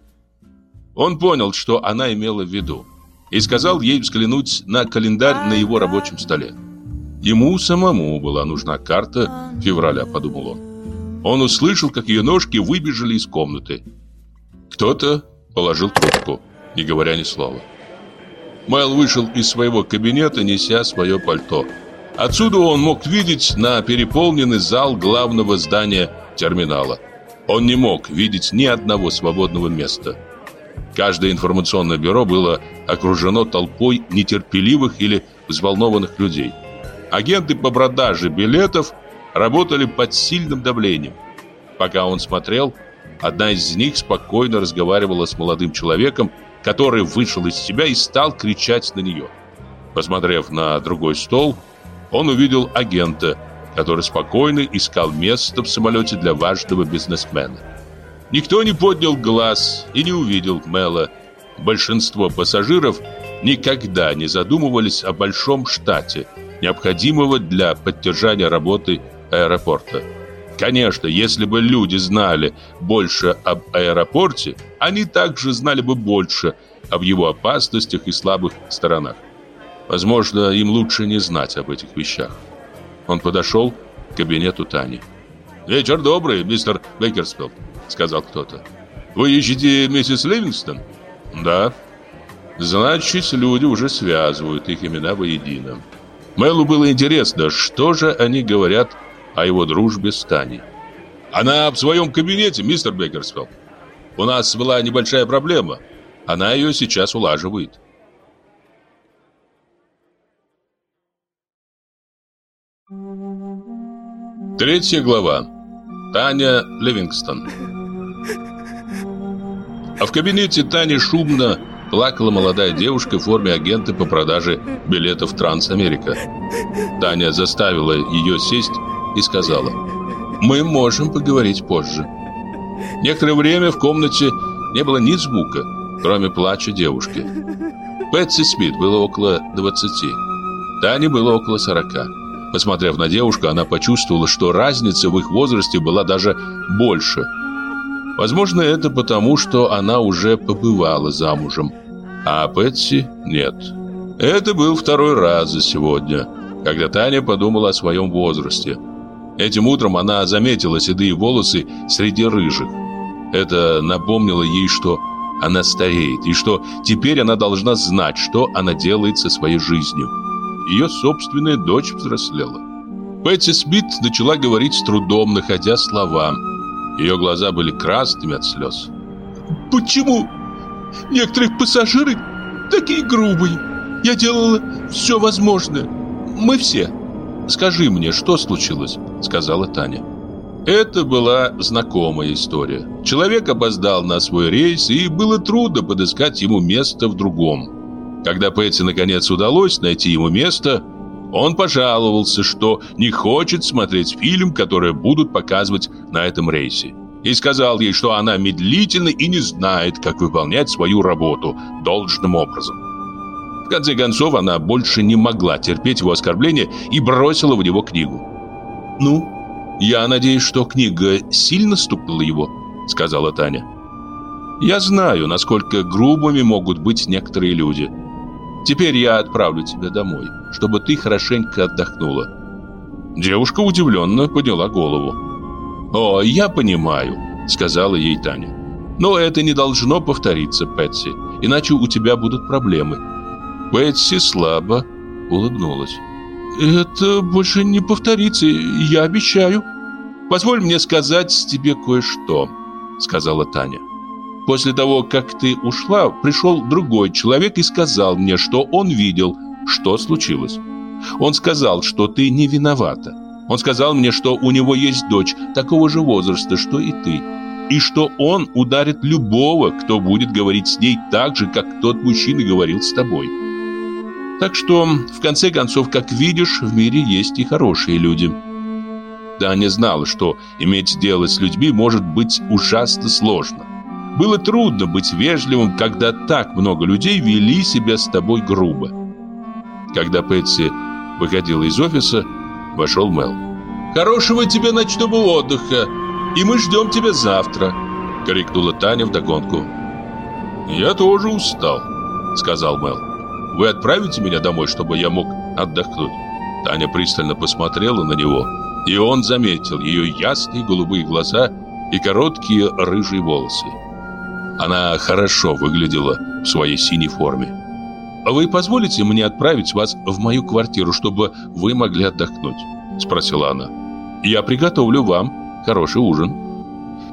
Он понял, что она имела в виду, и сказал ей взглянуть на календарь на его рабочем столе. Ему самому была нужна карта февраля, подумал он. Он услышал, как ее ножки выбежали из комнаты. Кто-то положил трубку, не говоря ни слова. Майл вышел из своего кабинета, неся свое пальто. Отсюда он мог видеть на переполненный зал главного здания терминала. Он не мог видеть ни одного свободного места. Каждое информационное бюро было окружено толпой нетерпеливых или взволнованных людей. Агенты по продаже билетов работали под сильным давлением. Пока он смотрел, одна из них спокойно разговаривала с молодым человеком, который вышел из себя и стал кричать на нее. Посмотрев на другой стол, он увидел агента, который спокойно искал место в самолете для важного бизнесмена. Никто не поднял глаз и не увидел Мэла. Большинство пассажиров никогда не задумывались о большом штате, необходимого для поддержания работы аэропорта. Конечно, если бы люди знали больше об аэропорте, они также знали бы больше об его опасностях и слабых сторонах. Возможно, им лучше не знать об этих вещах. Он подошел к кабинету Тани. «Вечер добрый, мистер Бейкерсфилд», — сказал кто-то. «Вы ищете миссис Ливингстон?» «Да». «Значит, люди уже связывают их имена воедино». Мэлу было интересно, что же они говорят о его дружбе с Таней. «Она в своем кабинете, мистер Беккерсфилд. У нас была небольшая проблема. Она ее сейчас улаживает». Третья глава. Таня Ливингстон. А в кабинете Тани шумно плакала молодая девушка в форме агента по продаже билетов Трансамерика. Таня заставила ее сесть и сказала, «Мы можем поговорить позже». Некоторое время в комнате не было ни звука, кроме плача девушки. Пэтси Смит было около 20, Тане было около 40. Посмотрев на девушку, она почувствовала, что разница в их возрасте была даже больше – Возможно, это потому, что она уже побывала замужем, а Пэтси нет. Это был второй раз за сегодня, когда Таня подумала о своем возрасте. Этим утром она заметила седые волосы среди рыжих. Это напомнило ей, что она стареет, и что теперь она должна знать, что она делает со своей жизнью. Ее собственная дочь взрослела. Пэтси Смит начала говорить с трудом, находя слова – ее глаза были красными от слез. «Почему некоторые пассажиры такие грубые? Я делала все возможное. Мы все». «Скажи мне, что случилось?» — сказала Таня. Это была знакомая история. Человек опоздал на свой рейс, и было трудно подыскать ему место в другом. Когда Пэтси наконец удалось найти ему место, он пожаловался, что не хочет смотреть фильм, который будут показывать на этом рейсе. И сказал ей, что она медлительна и не знает, как выполнять свою работу должным образом. В конце концов, она больше не могла терпеть его оскорбления и бросила в него книгу. «Ну, я надеюсь, что книга сильно стукнула его», — сказала Таня. «Я знаю, насколько грубыми могут быть некоторые люди. Теперь я отправлю тебя домой, чтобы ты хорошенько отдохнула». Девушка удивленно подняла голову. «О, я понимаю», — сказала ей Таня. «Но это не должно повториться, Пэтси, иначе у тебя будут проблемы». Пэтси слабо улыбнулась. «Это больше не повторится, я обещаю». «Позволь мне сказать тебе кое-что», — сказала Таня. «После того, как ты ушла, пришел другой человек и сказал мне, что он видел, что случилось. Он сказал, что ты не виновата. Он сказал мне, что у него есть дочь такого же возраста, что и ты, и что он ударит любого, кто будет говорить с ней так же, как тот мужчина говорил с тобой». Так что, в конце концов, как видишь, в мире есть и хорошие люди. Таня знала, что иметь дело с людьми может быть ужасно сложно. Было трудно быть вежливым, когда так много людей вели себя с тобой грубо. Когда Пэтси выходила из офиса, вошел Мел. «Хорошего тебе ночного отдыха, и мы ждем тебя завтра», — крикнула Таня вдогонку. «Я тоже устал», — сказал Мел. Вы отправите меня домой, чтобы я мог отдохнуть?» Таня пристально посмотрела на него, и он заметил ее ясные голубые глаза и короткие рыжие волосы. Она хорошо выглядела в своей синей форме. «А вы позволите мне отправить вас в мою квартиру, чтобы вы могли отдохнуть?» – спросила она. «Я приготовлю вам хороший ужин».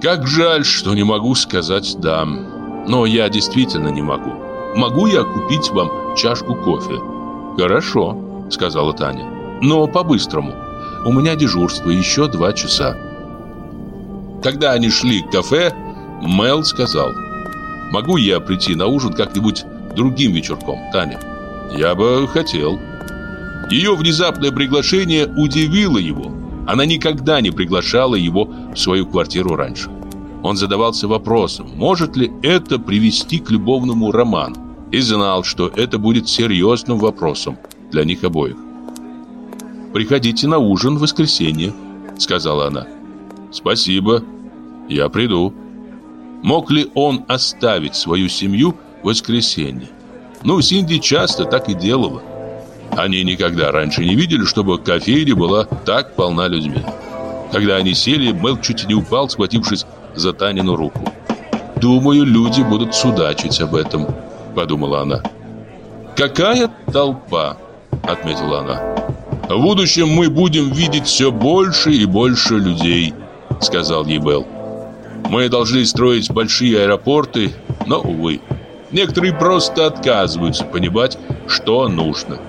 «Как жаль, что не могу сказать «да». Но я действительно не могу. Могу я купить вам чашку кофе. «Хорошо», — сказала Таня. «Но по-быстрому. У меня дежурство еще два часа». Когда они шли к кафе, Мел сказал, «Могу я прийти на ужин как-нибудь другим вечерком, Таня?» «Я бы хотел». Ее внезапное приглашение удивило его. Она никогда не приглашала его в свою квартиру раньше. Он задавался вопросом, может ли это привести к любовному роману и знал, что это будет серьезным вопросом для них обоих. «Приходите на ужин в воскресенье», — сказала она. «Спасибо, я приду». Мог ли он оставить свою семью в воскресенье? Ну, Синди часто так и делала. Они никогда раньше не видели, чтобы кофейня была так полна людьми. Когда они сели, Мэл чуть не упал, схватившись за Танину руку. «Думаю, люди будут судачить об этом», подумала она. Какая толпа, отметила она. В будущем мы будем видеть все больше и больше людей, сказал ей Белл. Мы должны строить большие аэропорты, но, увы, некоторые просто отказываются понимать, что нужно.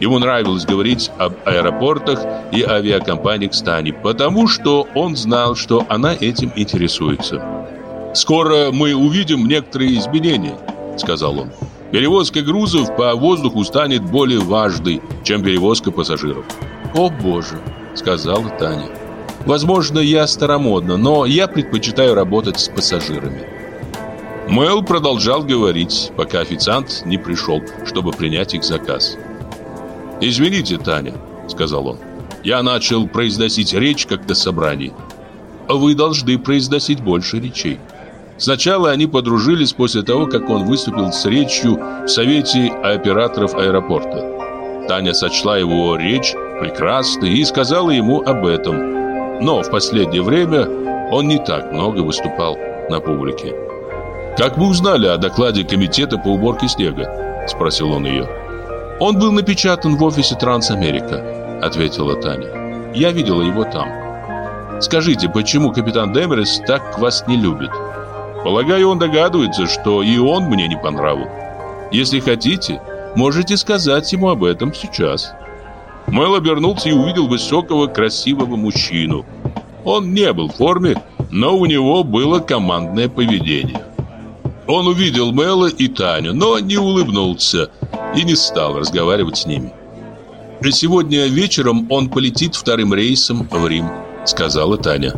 Ему нравилось говорить об аэропортах и авиакомпаниях Стани, потому что он знал, что она этим интересуется. Скоро мы увидим некоторые изменения – сказал он. Перевозка грузов по воздуху станет более важной, чем перевозка пассажиров. О боже, сказала Таня. Возможно, я старомодна, но я предпочитаю работать с пассажирами. Мэл продолжал говорить, пока официант не пришел, чтобы принять их заказ. «Извините, Таня», — сказал он. «Я начал произносить речь, как на собрании. Вы должны произносить больше речей». Сначала они подружились после того, как он выступил с речью в Совете операторов аэропорта. Таня сочла его речь прекрасной и сказала ему об этом. Но в последнее время он не так много выступал на публике. «Как вы узнали о докладе комитета по уборке снега?» – спросил он ее. «Он был напечатан в офисе Трансамерика», – ответила Таня. «Я видела его там». «Скажите, почему капитан Демерес так вас не любит?» Полагаю, он догадывается, что и он мне не по нраву. Если хотите, можете сказать ему об этом сейчас. Мэл обернулся и увидел высокого, красивого мужчину. Он не был в форме, но у него было командное поведение. Он увидел Мэла и Таню, но не улыбнулся и не стал разговаривать с ними. «Сегодня вечером он полетит вторым рейсом в Рим», — сказала Таня.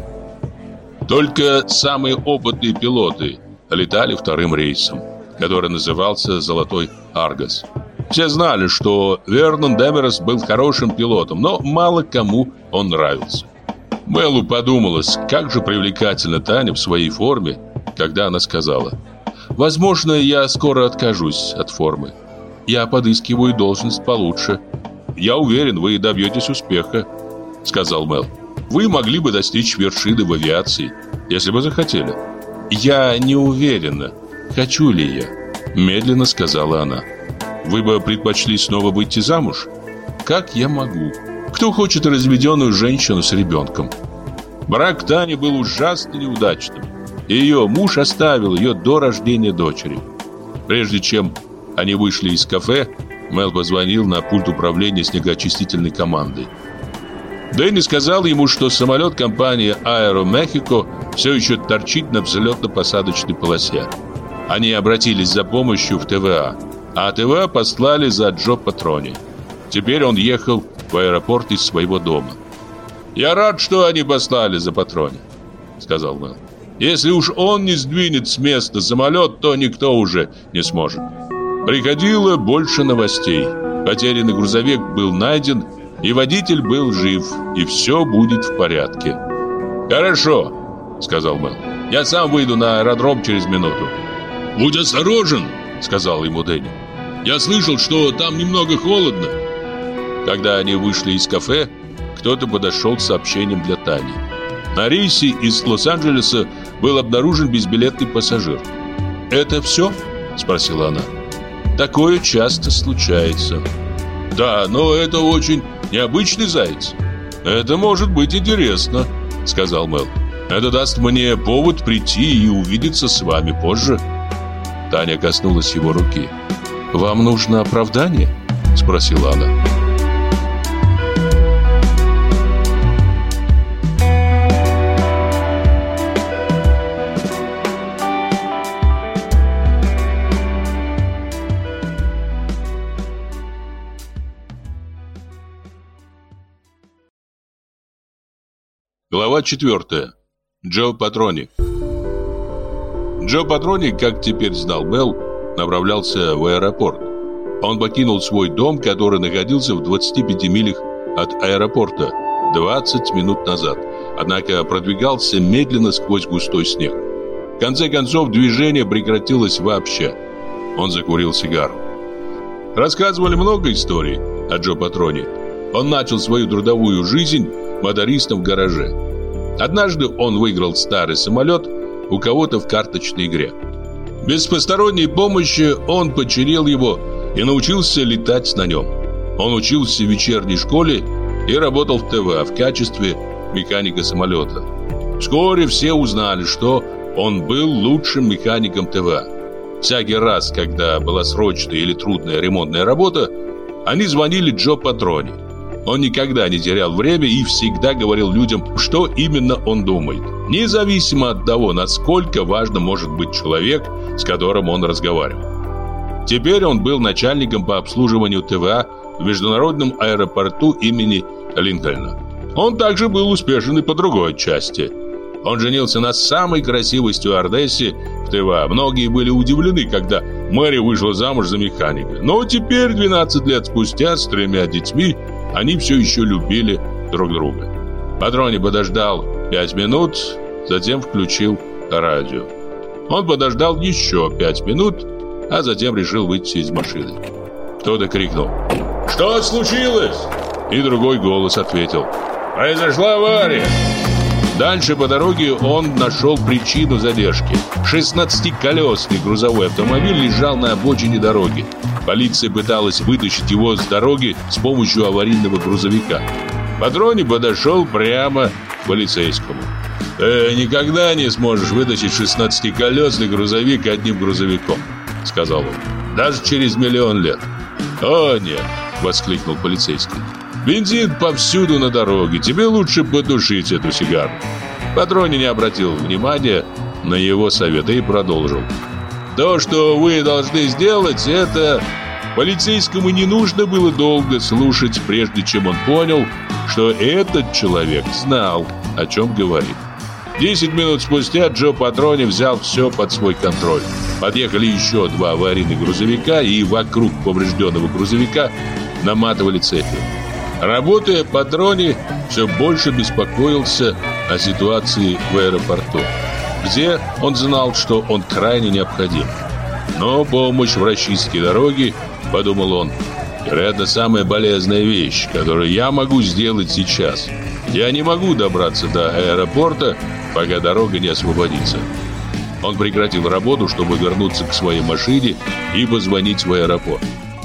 Только самые опытные пилоты летали вторым рейсом, который назывался «Золотой Аргос». Все знали, что Вернон Демерес был хорошим пилотом, но мало кому он нравился. Мэлу подумалось, как же привлекательна Таня в своей форме, когда она сказала «Возможно, я скоро откажусь от формы. Я подыскиваю должность получше». «Я уверен, вы добьетесь успеха», — сказал Мэл. «Вы могли бы достичь вершины в авиации, если бы захотели». «Я не уверена, хочу ли я», — медленно сказала она. «Вы бы предпочли снова выйти замуж?» «Как я могу?» Кто хочет разведенную женщину с ребенком? Брак Тани был ужасно неудачным. Ее муж оставил ее до рождения дочери. Прежде чем они вышли из кафе, Мел позвонил на пульт управления снегоочистительной командой. Дэнни сказал ему, что самолет компании Aero Mexico все еще торчит на взлетно-посадочной полосе. Они обратились за помощью в ТВА, а ТВА послали за Джо Патрони. Теперь он ехал в аэропорт из своего дома. «Я рад, что они послали за патроне», — сказал Мэл. «Если уж он не сдвинет с места самолет, то никто уже не сможет». Приходило больше новостей. Потерянный грузовик был найден, и водитель был жив, и все будет в порядке. «Хорошо», — сказал Мэл. «Я сам выйду на аэродром через минуту». «Будь осторожен», — сказал ему Дэнни. «Я слышал, что там немного холодно». Когда они вышли из кафе, кто-то подошел с сообщением для Тани. На рейсе из Лос-Анджелеса был обнаружен безбилетный пассажир. «Это все?» – спросила она. «Такое часто случается». «Да, но это очень необычный заяц». «Это может быть интересно», – сказал Мел. «Это даст мне повод прийти и увидеться с вами позже». Таня коснулась его руки. «Вам нужно оправдание?» – спросила она. Глава 4. Джо Патрони. Джо Патрони, как теперь знал Мел, направлялся в аэропорт. Он покинул свой дом, который находился в 25 милях от аэропорта 20 минут назад, однако продвигался медленно сквозь густой снег. В конце концов, движение прекратилось вообще. Он закурил сигару. Рассказывали много историй о Джо Патрони. Он начал свою трудовую жизнь мотористом в гараже. Однажды он выиграл старый самолет у кого-то в карточной игре. Без посторонней помощи он починил его и научился летать на нем. Он учился в вечерней школе и работал в ТВ в качестве механика самолета. Вскоре все узнали, что он был лучшим механиком ТВ. Всякий раз, когда была срочная или трудная ремонтная работа, они звонили Джо Патрони. Он никогда не терял время и всегда говорил людям, что именно он думает. Независимо от того, насколько важно может быть человек, с которым он разговаривал. Теперь он был начальником по обслуживанию ТВА в международном аэропорту имени Линкольна. Он также был успешен и по другой части. Он женился на самой красивой стюардессе в ТВА. Многие были удивлены, когда Мэри вышла замуж за механика. Но теперь, 12 лет спустя, с тремя детьми, они все еще любили друг друга. Патрони подождал пять минут, затем включил радио. Он подождал еще пять минут, а затем решил выйти из машины. Кто-то крикнул «Что случилось?» И другой голос ответил «Произошла авария!» Дальше по дороге он нашел причину задержки. 16-колесный грузовой автомобиль лежал на обочине дороги. Полиция пыталась вытащить его с дороги с помощью аварийного грузовика. Патрони подошел прямо к полицейскому. «Ты никогда не сможешь вытащить 16-колесный грузовик одним грузовиком», — сказал он. «Даже через миллион лет». «О, нет!» — воскликнул полицейский. «Бензин повсюду на дороге. Тебе лучше потушить эту сигару». Патрони не обратил внимания на его советы и продолжил. То, что вы должны сделать, это... Полицейскому не нужно было долго слушать, прежде чем он понял, что этот человек знал, о чем говорит. Десять минут спустя Джо Патрони взял все под свой контроль. Подъехали еще два аварийных грузовика и вокруг поврежденного грузовика наматывали цепи. Работая по дроне, все больше беспокоился о ситуации в аэропорту, где он знал, что он крайне необходим. Но помощь в расчистке дороги, подумал он, вероятно, самая полезная вещь, которую я могу сделать сейчас. Я не могу добраться до аэропорта, пока дорога не освободится. Он прекратил работу, чтобы вернуться к своей машине и позвонить в аэропорт.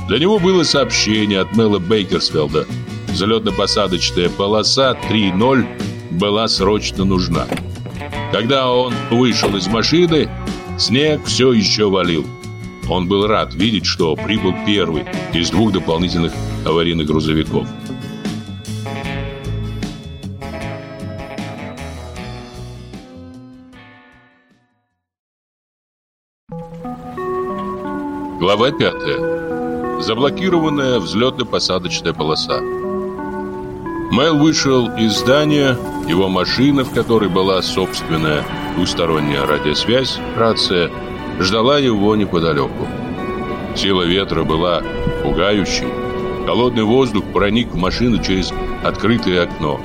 Для него было сообщение от Мэла Бейкерсфелда. Взлетно-посадочная полоса 3.0 была срочно нужна. Когда он вышел из машины, снег все еще валил. Он был рад видеть, что прибыл первый из двух дополнительных аварийных грузовиков. Глава 5. Заблокированная взлетно-посадочная полоса. Мэл вышел из здания, его машина, в которой была собственная двусторонняя радиосвязь, рация, ждала его неподалеку. Сила ветра была пугающей. Холодный воздух проник в машину через открытое окно,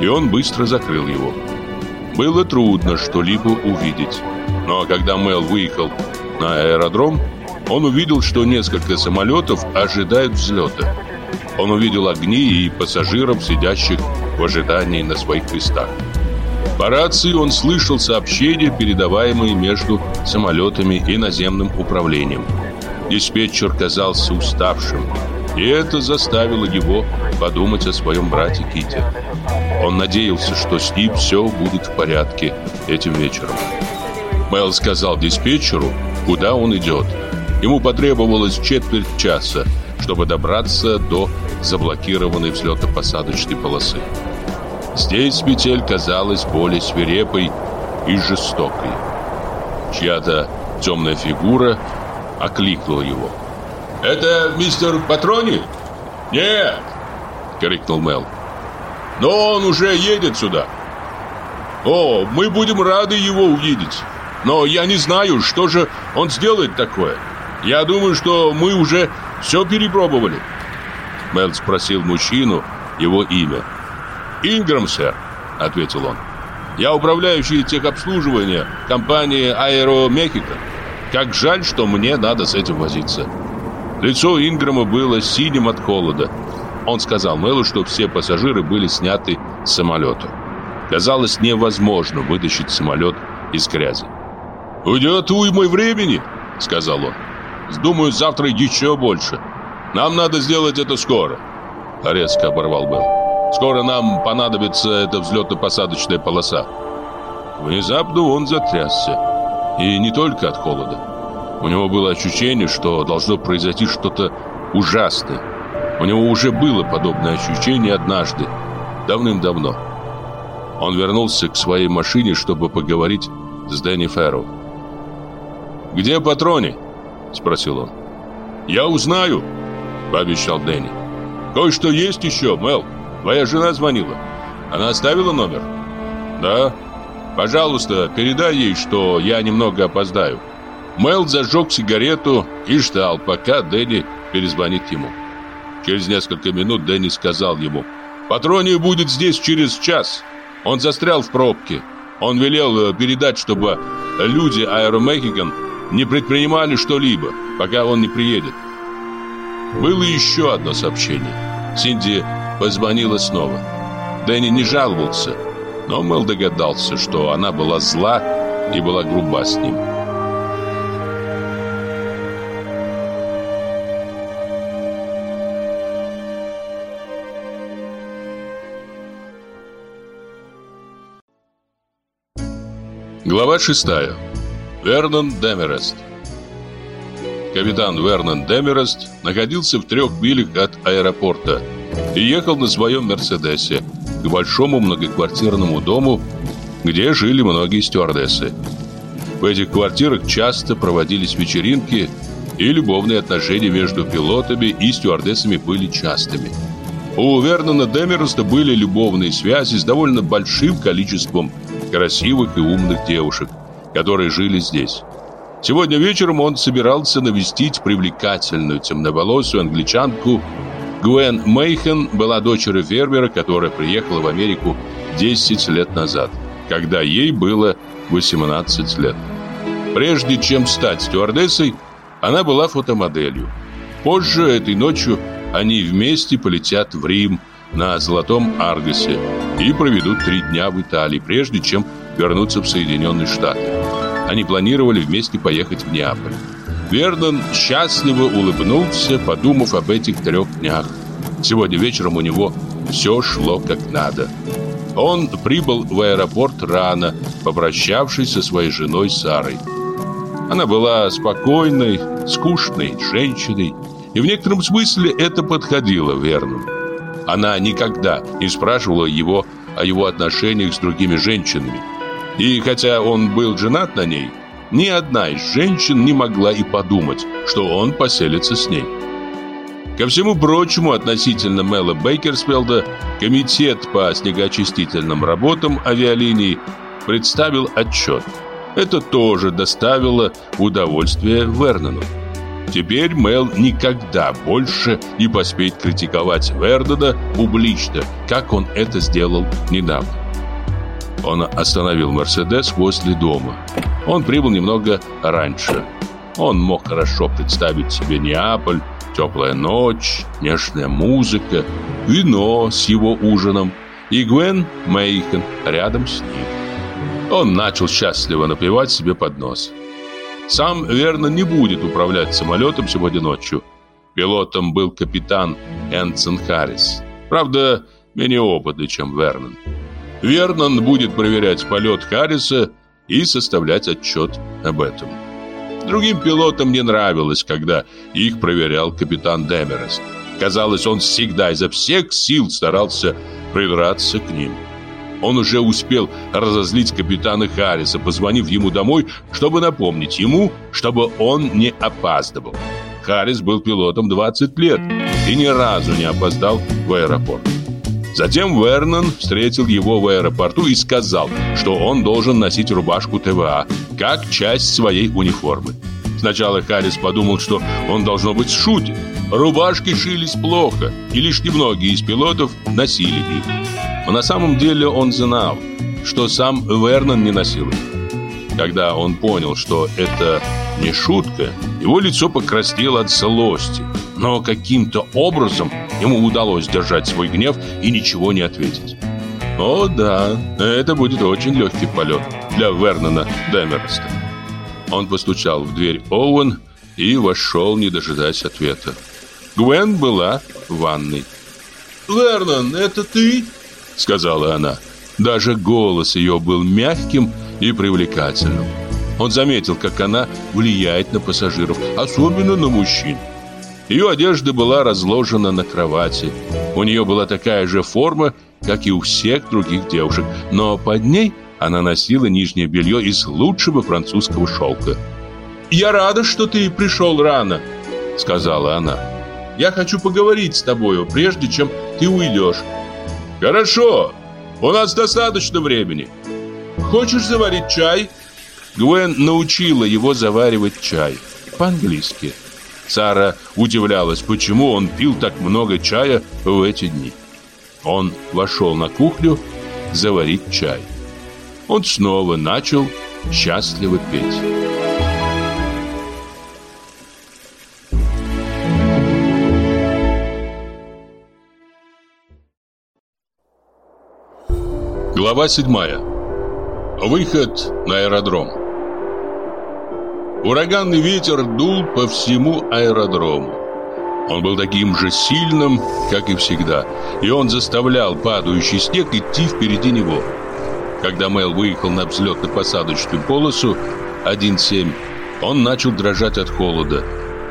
и он быстро закрыл его. Было трудно что-либо увидеть, но когда Мэл выехал на аэродром, он увидел, что несколько самолетов ожидают взлета. Он увидел огни и пассажиров, сидящих в ожидании на своих местах. По рации он слышал сообщения, передаваемые между самолетами и наземным управлением. Диспетчер казался уставшим, и это заставило его подумать о своем брате Ките. Он надеялся, что с ним все будет в порядке этим вечером. Мэл сказал диспетчеру, куда он идет – Ему потребовалось четверть часа, чтобы добраться до заблокированной взлетно-посадочной полосы. Здесь метель казалась более свирепой и жестокой. Чья-то темная фигура окликнула его. «Это мистер Патрони?» «Нет!» — крикнул Мел. «Но он уже едет сюда!» «О, мы будем рады его увидеть! Но я не знаю, что же он сделает такое!» Я думаю, что мы уже все перепробовали. Мел спросил мужчину его имя. «Инграм, сэр», — ответил он. «Я управляющий техобслуживания компании Аэро Мехико. Как жаль, что мне надо с этим возиться». Лицо Инграма было синим от холода. Он сказал Мэлу, что все пассажиры были сняты с самолета. Казалось невозможно вытащить самолет из грязи. «Уйдет уймой времени», — сказал он. Думаю, завтра еще больше. Нам надо сделать это скоро. Резко оборвал Белл. Скоро нам понадобится эта взлетно-посадочная полоса. Внезапно он затрясся. И не только от холода. У него было ощущение, что должно произойти что-то ужасное. У него уже было подобное ощущение однажды, давным-давно. Он вернулся к своей машине, чтобы поговорить с Дэнни Ферро. «Где патроны?» Спросил он. «Я узнаю», — пообещал Дэнни. «Кое-что есть еще, Мел. Твоя жена звонила. Она оставила номер?» «Да. Пожалуйста, передай ей, что я немного опоздаю». Мел зажег сигарету и ждал, пока Дэнни перезвонит ему. Через несколько минут Дэнни сказал ему, «Патрония будет здесь через час. Он застрял в пробке. Он велел э, передать, чтобы люди Аэромехикан не предпринимали что-либо, пока он не приедет. Было еще одно сообщение. Синди позвонила снова. Дэнни не жаловался, но Мэл догадался, что она была зла и была груба с ним. Глава шестая. Вернон Демерест Капитан Вернон Демерест находился в трех милях от аэропорта и ехал на своем «Мерседесе» к большому многоквартирному дому, где жили многие стюардессы. В этих квартирах часто проводились вечеринки, и любовные отношения между пилотами и стюардессами были частыми. У Вернона Демереста были любовные связи с довольно большим количеством красивых и умных девушек – которые жили здесь. Сегодня вечером он собирался навестить привлекательную темноволосую англичанку Гвен Мейхен была дочерью фермера, которая приехала в Америку 10 лет назад, когда ей было 18 лет. Прежде чем стать стюардессой, она была фотомоделью. Позже этой ночью они вместе полетят в Рим на Золотом Аргосе и проведут три дня в Италии, прежде чем вернуться в Соединенные Штаты. Они планировали вместе поехать в Неаполь. Вернон счастливо улыбнулся, подумав об этих трех днях. Сегодня вечером у него все шло как надо. Он прибыл в аэропорт рано, попрощавшись со своей женой Сарой. Она была спокойной, скучной женщиной, и в некотором смысле это подходило Верну. Она никогда не спрашивала его о его отношениях с другими женщинами. И хотя он был женат на ней, ни одна из женщин не могла и подумать, что он поселится с ней. Ко всему прочему, относительно Мэла Бейкерсфелда, комитет по снегоочистительным работам авиалинии представил отчет. Это тоже доставило удовольствие Вернону. Теперь Мэл никогда больше не поспеет критиковать Вердена публично, как он это сделал недавно. Он остановил Мерседес возле дома. Он прибыл немного раньше. Он мог хорошо представить себе Неаполь, теплая ночь, нежная музыка, вино с его ужином и Гвен Мейхен рядом с ним. Он начал счастливо напевать себе под нос. Сам, верно, не будет управлять самолетом сегодня ночью. Пилотом был капитан Энсон Харрис. Правда, менее опытный, чем Вернон. Вернон будет проверять полет Харриса и составлять отчет об этом. Другим пилотам не нравилось, когда их проверял капитан Демерест. Казалось, он всегда изо всех сил старался придраться к ним. Он уже успел разозлить капитана Харриса, позвонив ему домой, чтобы напомнить ему, чтобы он не опаздывал. Харрис был пилотом 20 лет и ни разу не опоздал в аэропорт. Затем Вернон встретил его в аэропорту и сказал, что он должен носить рубашку ТВА, как часть своей униформы. Сначала Харрис подумал, что он должно быть шутит. Рубашки шились плохо, и лишь немногие из пилотов носили их. Но на самом деле он знал, что сам Вернон не носил их. Когда он понял, что это не шутка, его лицо покраснело от злости. Но каким-то образом ему удалось держать свой гнев и ничего не ответить. О да, это будет очень легкий полет для Вернона Демереста. Он постучал в дверь Оуэн и вошел, не дожидаясь ответа. Гвен была в ванной. «Вернон, это ты?» — сказала она. Даже голос ее был мягким и привлекательным. Он заметил, как она влияет на пассажиров, особенно на мужчин. Ее одежда была разложена на кровати. У нее была такая же форма, как и у всех других девушек, но под ней она носила нижнее белье из лучшего французского шелка. «Я рада, что ты пришел рано», — сказала она. «Я хочу поговорить с тобою, прежде чем ты уйдешь». «Хорошо, у нас достаточно времени». «Хочешь заварить чай?» Гвен научила его заваривать чай по-английски. Сара удивлялась, почему он пил так много чая в эти дни. Он вошел на кухню заварить чай. Он снова начал счастливо петь. Глава 7. Выход на аэродром. Ураганный ветер дул по всему аэродрому. Он был таким же сильным, как и всегда, и он заставлял падающий снег идти впереди него. Когда Мэл выехал на взлетно-посадочную полосу 1.7, он начал дрожать от холода,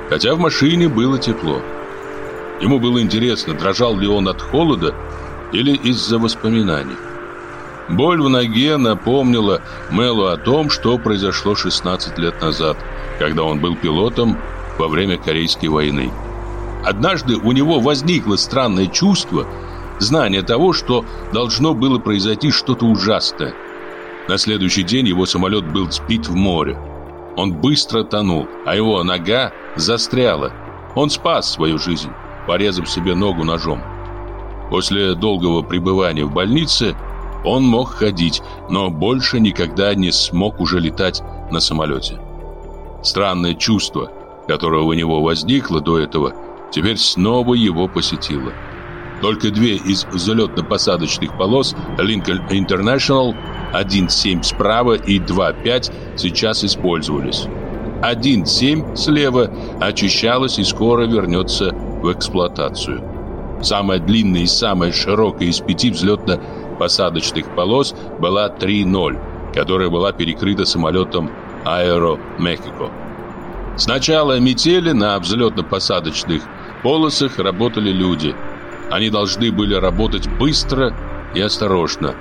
хотя в машине было тепло. Ему было интересно, дрожал ли он от холода или из-за воспоминаний. Боль в ноге напомнила Мэлу о том, что произошло 16 лет назад, когда он был пилотом во время Корейской войны. Однажды у него возникло странное чувство, знание того, что должно было произойти что-то ужасное. На следующий день его самолет был сбит в море. Он быстро тонул, а его нога застряла. Он спас свою жизнь, порезав себе ногу ножом. После долгого пребывания в больнице он мог ходить, но больше никогда не смог уже летать на самолете. Странное чувство, которое у него возникло до этого, теперь снова его посетило. Только две из взлетно-посадочных полос Lincoln International 1.7 справа и 2.5 сейчас использовались. 1.7 слева очищалась и скоро вернется в эксплуатацию. Самая длинная и самая широкая из пяти взлетно-посадочных полос была 3.0, которая была перекрыта самолетом Аэро Мехико. С начала метели на взлетно-посадочных полосах работали люди. Они должны были работать быстро и осторожно,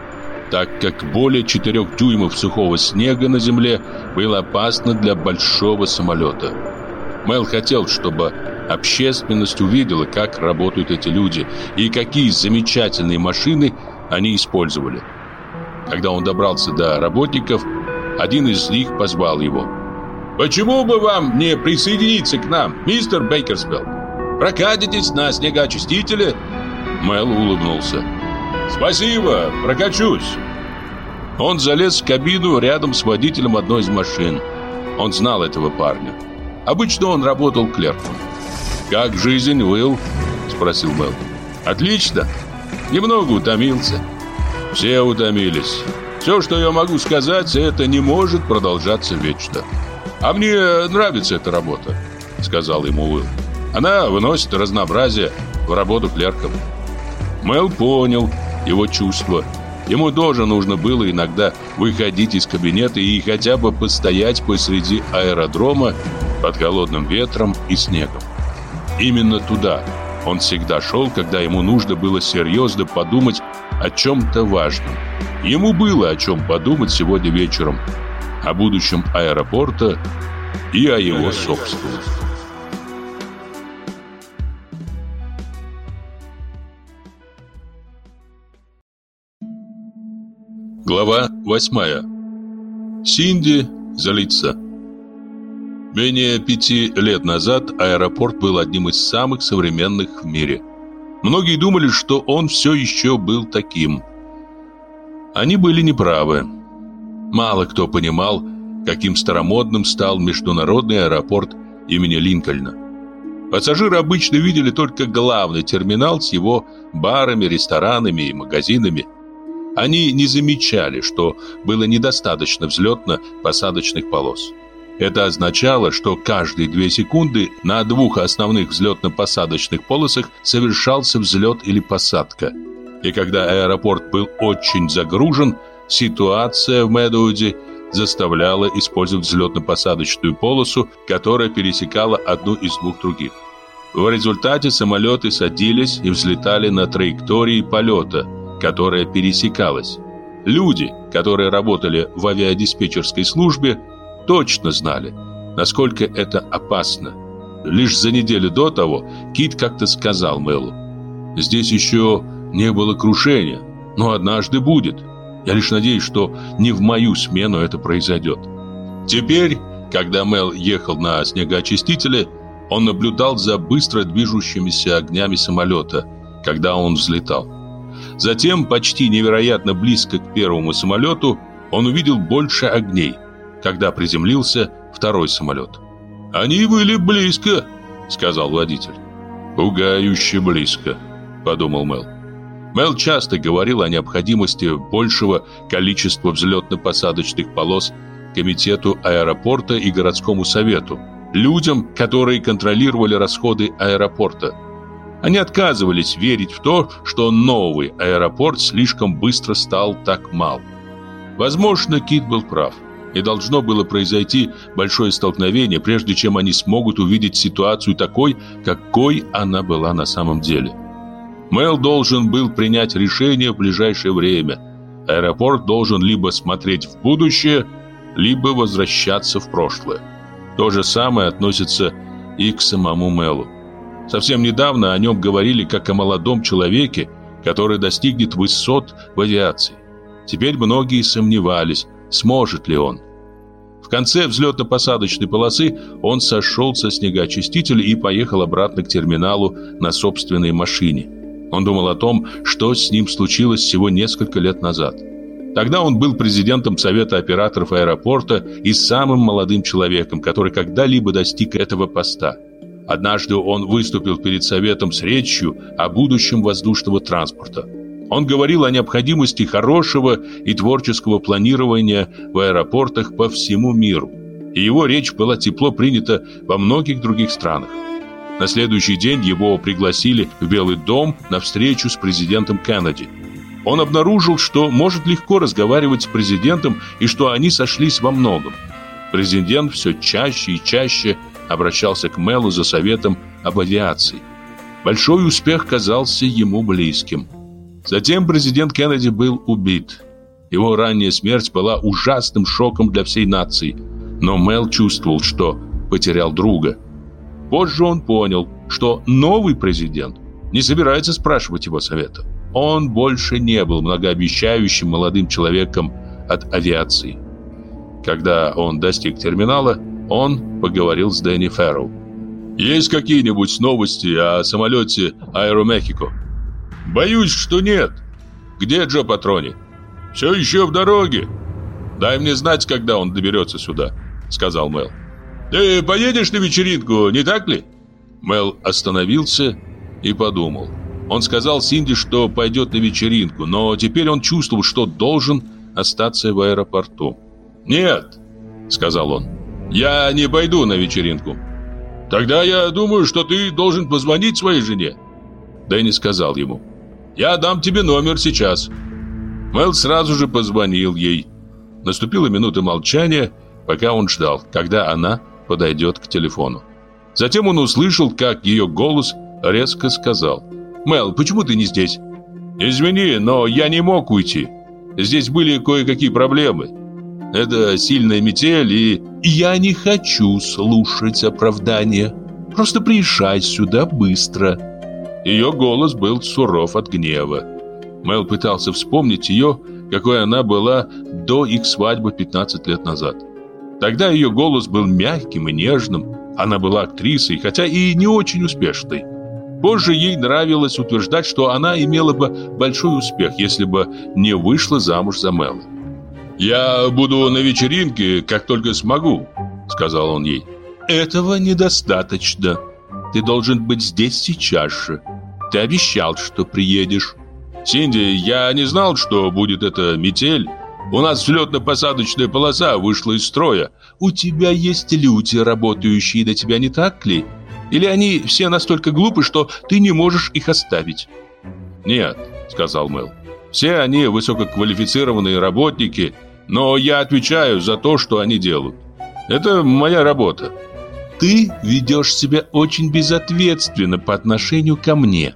так как более 4 дюймов сухого снега на земле было опасно для большого самолета. Мэл хотел, чтобы общественность увидела, как работают эти люди и какие замечательные машины они использовали. Когда он добрался до работников, один из них позвал его. «Почему бы вам не присоединиться к нам, мистер Бейкерсфилд? Прокатитесь на снегоочистителе?» Мэл улыбнулся. «Спасибо, прокачусь». Он залез в кабину рядом с водителем одной из машин. Он знал этого парня. Обычно он работал клерком. «Как жизнь, Уилл?» – спросил Мэл. «Отлично. Немного утомился». «Все утомились. Все, что я могу сказать, это не может продолжаться вечно. А мне нравится эта работа, сказал ему Уилл. Она выносит разнообразие в работу клерком. Мэл понял его чувства. Ему тоже нужно было иногда выходить из кабинета и хотя бы постоять посреди аэродрома под холодным ветром и снегом. Именно туда он всегда шел, когда ему нужно было серьезно подумать о чем-то важном. Ему было о чем подумать сегодня вечером, о будущем аэропорта и о его собственном. Глава 8. Синди Залица. Менее пяти лет назад аэропорт был одним из самых современных в мире. Многие думали, что он все еще был таким – они были неправы. Мало кто понимал, каким старомодным стал международный аэропорт имени Линкольна. Пассажиры обычно видели только главный терминал с его барами, ресторанами и магазинами. Они не замечали, что было недостаточно взлетно-посадочных полос. Это означало, что каждые две секунды на двух основных взлетно-посадочных полосах совершался взлет или посадка – и когда аэропорт был очень загружен, ситуация в Мэдоуде заставляла использовать взлетно-посадочную полосу, которая пересекала одну из двух других. В результате самолеты садились и взлетали на траектории полета, которая пересекалась. Люди, которые работали в авиадиспетчерской службе, точно знали, насколько это опасно. Лишь за неделю до того Кит как-то сказал Мэлу, «Здесь еще не было крушения, но однажды будет. Я лишь надеюсь, что не в мою смену это произойдет. Теперь, когда Мел ехал на снегоочистителе, он наблюдал за быстро движущимися огнями самолета, когда он взлетал. Затем, почти невероятно близко к первому самолету, он увидел больше огней, когда приземлился второй самолет. «Они были близко», — сказал водитель. «Пугающе близко», — подумал Мел. Мел часто говорил о необходимости большего количества взлетно-посадочных полос Комитету аэропорта и городскому совету, людям, которые контролировали расходы аэропорта. Они отказывались верить в то, что новый аэропорт слишком быстро стал так мал. Возможно, Кит был прав, и должно было произойти большое столкновение, прежде чем они смогут увидеть ситуацию такой, какой она была на самом деле. Мэл должен был принять решение в ближайшее время. Аэропорт должен либо смотреть в будущее, либо возвращаться в прошлое. То же самое относится и к самому Мэлу. Совсем недавно о нем говорили как о молодом человеке, который достигнет высот в авиации. Теперь многие сомневались, сможет ли он. В конце взлетно-посадочной полосы он сошел со снегоочистителя и поехал обратно к терминалу на собственной машине. Он думал о том, что с ним случилось всего несколько лет назад. Тогда он был президентом Совета операторов аэропорта и самым молодым человеком, который когда-либо достиг этого поста. Однажды он выступил перед Советом с речью о будущем воздушного транспорта. Он говорил о необходимости хорошего и творческого планирования в аэропортах по всему миру. И его речь была тепло принята во многих других странах. На следующий день его пригласили в Белый дом на встречу с президентом Кеннеди. Он обнаружил, что может легко разговаривать с президентом и что они сошлись во многом. Президент все чаще и чаще обращался к Мелу за советом об авиации. Большой успех казался ему близким. Затем президент Кеннеди был убит. Его ранняя смерть была ужасным шоком для всей нации. Но Мел чувствовал, что потерял друга. Позже он понял, что новый президент не собирается спрашивать его совета. Он больше не был многообещающим молодым человеком от авиации. Когда он достиг терминала, он поговорил с Дэнни Фэрроу. «Есть какие-нибудь новости о самолете Аэромехико?» «Боюсь, что нет. Где Джо Патрони?» «Все еще в дороге. Дай мне знать, когда он доберется сюда», — сказал Мэл. «Ты поедешь на вечеринку, не так ли?» Мэл остановился и подумал. Он сказал Синди, что пойдет на вечеринку, но теперь он чувствовал, что должен остаться в аэропорту. «Нет», — сказал он, — «я не пойду на вечеринку». «Тогда я думаю, что ты должен позвонить своей жене». Дэнни сказал ему, «Я дам тебе номер сейчас». Мэл сразу же позвонил ей. Наступила минута молчания, пока он ждал, когда она подойдет к телефону. Затем он услышал, как ее голос резко сказал «Мел, почему ты не здесь?» «Извини, но я не мог уйти. Здесь были кое-какие проблемы. Это сильная метель и...» «Я не хочу слушать оправдания. Просто приезжай сюда быстро». Ее голос был суров от гнева. Мел пытался вспомнить ее, какой она была до их свадьбы 15 лет назад. Тогда ее голос был мягким и нежным. Она была актрисой, хотя и не очень успешной. Позже ей нравилось утверждать, что она имела бы большой успех, если бы не вышла замуж за Мэла. «Я буду на вечеринке, как только смогу», — сказал он ей. «Этого недостаточно. Ты должен быть здесь сейчас же. Ты обещал, что приедешь». «Синди, я не знал, что будет эта метель. У нас взлетно-посадочная полоса вышла из строя. У тебя есть люди, работающие на тебя, не так ли? Или они все настолько глупы, что ты не можешь их оставить?» «Нет», — сказал Мэл. «Все они высококвалифицированные работники, но я отвечаю за то, что они делают. Это моя работа». «Ты ведешь себя очень безответственно по отношению ко мне,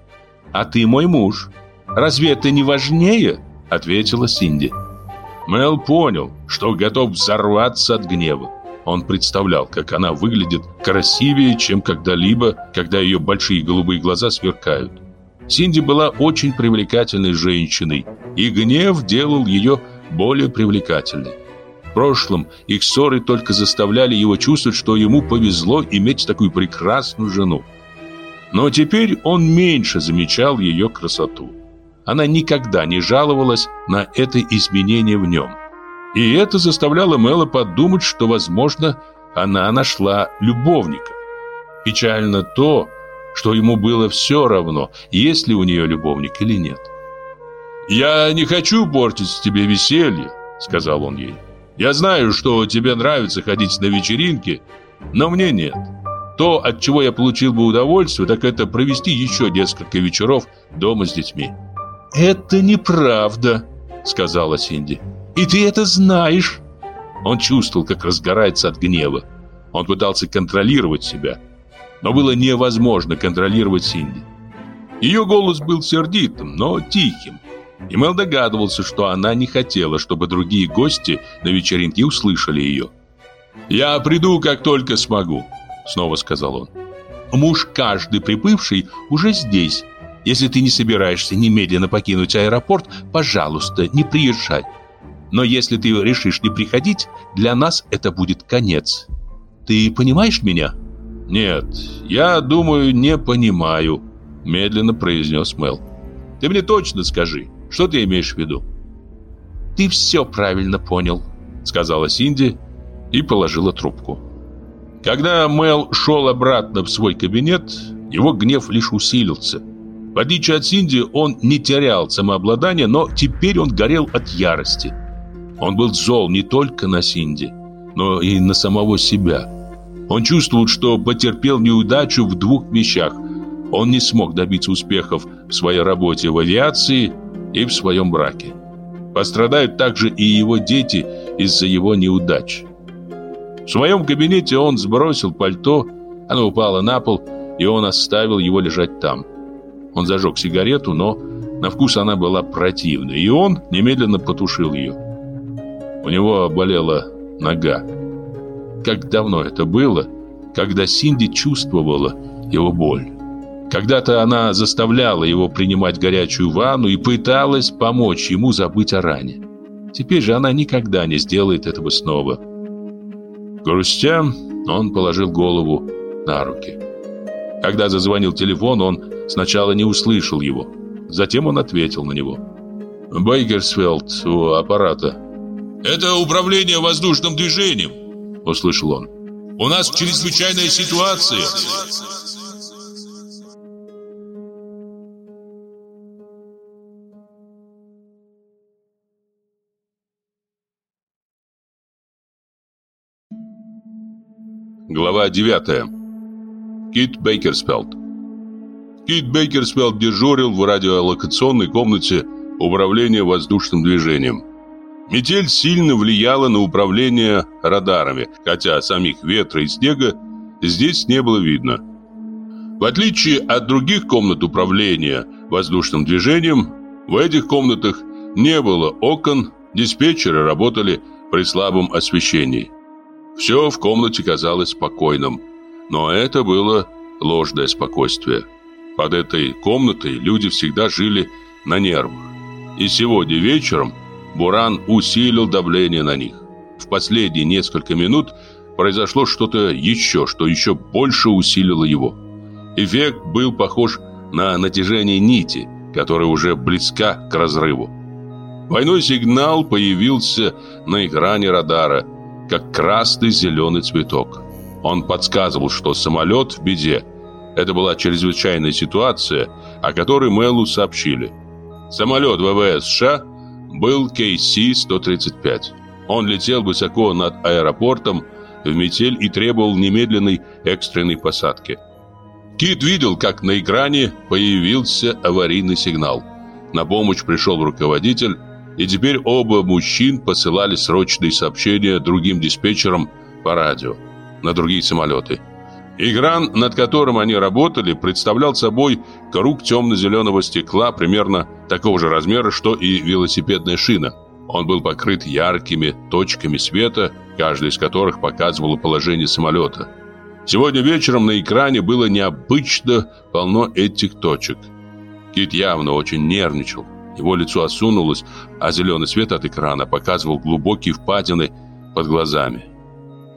а ты мой муж. Разве это не важнее?» — ответила Синди. Мел понял, что готов взорваться от гнева. Он представлял, как она выглядит красивее, чем когда-либо, когда ее большие голубые глаза сверкают. Синди была очень привлекательной женщиной, и гнев делал ее более привлекательной. Прошлом их ссоры только заставляли его чувствовать, что ему повезло иметь такую прекрасную жену. Но теперь он меньше замечал ее красоту. Она никогда не жаловалась на это изменение в нем. И это заставляло Мэла подумать, что, возможно, она нашла любовника. Печально то, что ему было все равно, есть ли у нее любовник или нет. «Я не хочу портить тебе веселье», — сказал он ей. «Я знаю, что тебе нравится ходить на вечеринки, но мне нет. То, от чего я получил бы удовольствие, так это провести еще несколько вечеров дома с детьми». «Это неправда», — сказала Синди. «И ты это знаешь». Он чувствовал, как разгорается от гнева. Он пытался контролировать себя, но было невозможно контролировать Синди. Ее голос был сердитым, но тихим. И Мел догадывался, что она не хотела, чтобы другие гости на вечеринке услышали ее. «Я приду, как только смогу», — снова сказал он. «Муж каждый прибывший уже здесь», если ты не собираешься немедленно покинуть аэропорт, пожалуйста, не приезжай. Но если ты решишь не приходить, для нас это будет конец. Ты понимаешь меня?» «Нет, я думаю, не понимаю», — медленно произнес Мел. «Ты мне точно скажи, что ты имеешь в виду?» «Ты все правильно понял», — сказала Синди и положила трубку. Когда Мел шел обратно в свой кабинет, его гнев лишь усилился. В отличие от Синди, он не терял самообладания, но теперь он горел от ярости. Он был зол не только на Синди, но и на самого себя. Он чувствовал, что потерпел неудачу в двух вещах. Он не смог добиться успехов в своей работе в авиации и в своем браке. Пострадают также и его дети из-за его неудач. В своем кабинете он сбросил пальто, оно упало на пол, и он оставил его лежать там. Он зажег сигарету, но на вкус она была противной, и он немедленно потушил ее. У него болела нога. Как давно это было, когда Синди чувствовала его боль. Когда-то она заставляла его принимать горячую ванну и пыталась помочь ему забыть о ране. Теперь же она никогда не сделает этого снова. Грустя, он положил голову на руки. Когда зазвонил телефон, он сначала не услышал его. Затем он ответил на него. «Бейкерсфилд у аппарата». «Это управление воздушным движением», — услышал он. «У нас чрезвычайная ситуация». Глава 9. Кит Бейкерспелд. Кит Бейкерспелд дежурил в радиолокационной комнате управления воздушным движением. Метель сильно влияла на управление радарами, хотя самих ветра и снега здесь не было видно. В отличие от других комнат управления воздушным движением, в этих комнатах не было окон, диспетчеры работали при слабом освещении. Все в комнате казалось спокойным, но это было ложное спокойствие. Под этой комнатой люди всегда жили на нервах. И сегодня вечером Буран усилил давление на них. В последние несколько минут произошло что-то еще, что еще больше усилило его. Эффект был похож на натяжение нити, которая уже близка к разрыву. Двойной сигнал появился на экране радара – как красный зеленый цветок. Он подсказывал, что самолет в беде. Это была чрезвычайная ситуация, о которой Мэлу сообщили. Самолет ВВС США был KC-135. Он летел высоко над аэропортом в метель и требовал немедленной экстренной посадки. Кит видел, как на экране появился аварийный сигнал. На помощь пришел руководитель, и теперь оба мужчин посылали срочные сообщения другим диспетчерам по радио на другие самолеты. Экран, над которым они работали, представлял собой круг темно-зеленого стекла примерно такого же размера, что и велосипедная шина. Он был покрыт яркими точками света, каждая из которых показывала положение самолета. Сегодня вечером на экране было необычно полно этих точек. Кит явно очень нервничал. Его лицо осунулось, а зеленый свет от экрана показывал глубокие впадины под глазами.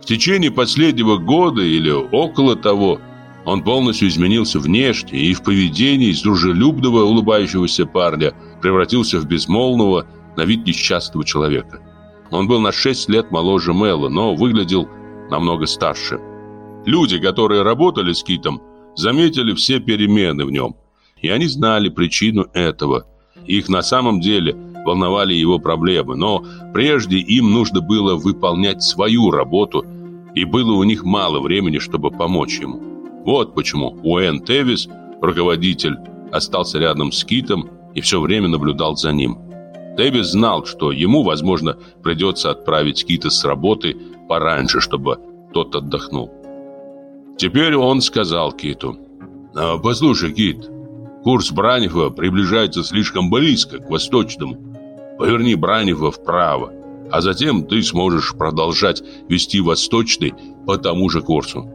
В течение последнего года или около того он полностью изменился внешне и в поведении из дружелюбного улыбающегося парня превратился в безмолвного, на вид несчастного человека. Он был на 6 лет моложе Мэла, но выглядел намного старше. Люди, которые работали с Китом, заметили все перемены в нем, и они знали причину этого – их на самом деле волновали его проблемы, но прежде им нужно было выполнять свою работу, и было у них мало времени, чтобы помочь ему. Вот почему Уэн Тевис, руководитель, остался рядом с Китом и все время наблюдал за ним. Тевис знал, что ему, возможно, придется отправить Кита с работы пораньше, чтобы тот отдохнул. Теперь он сказал Киту, «А, «Послушай, Кит, Курс Бранева приближается слишком близко к восточному. Поверни Бранева вправо, а затем ты сможешь продолжать вести восточный по тому же курсу.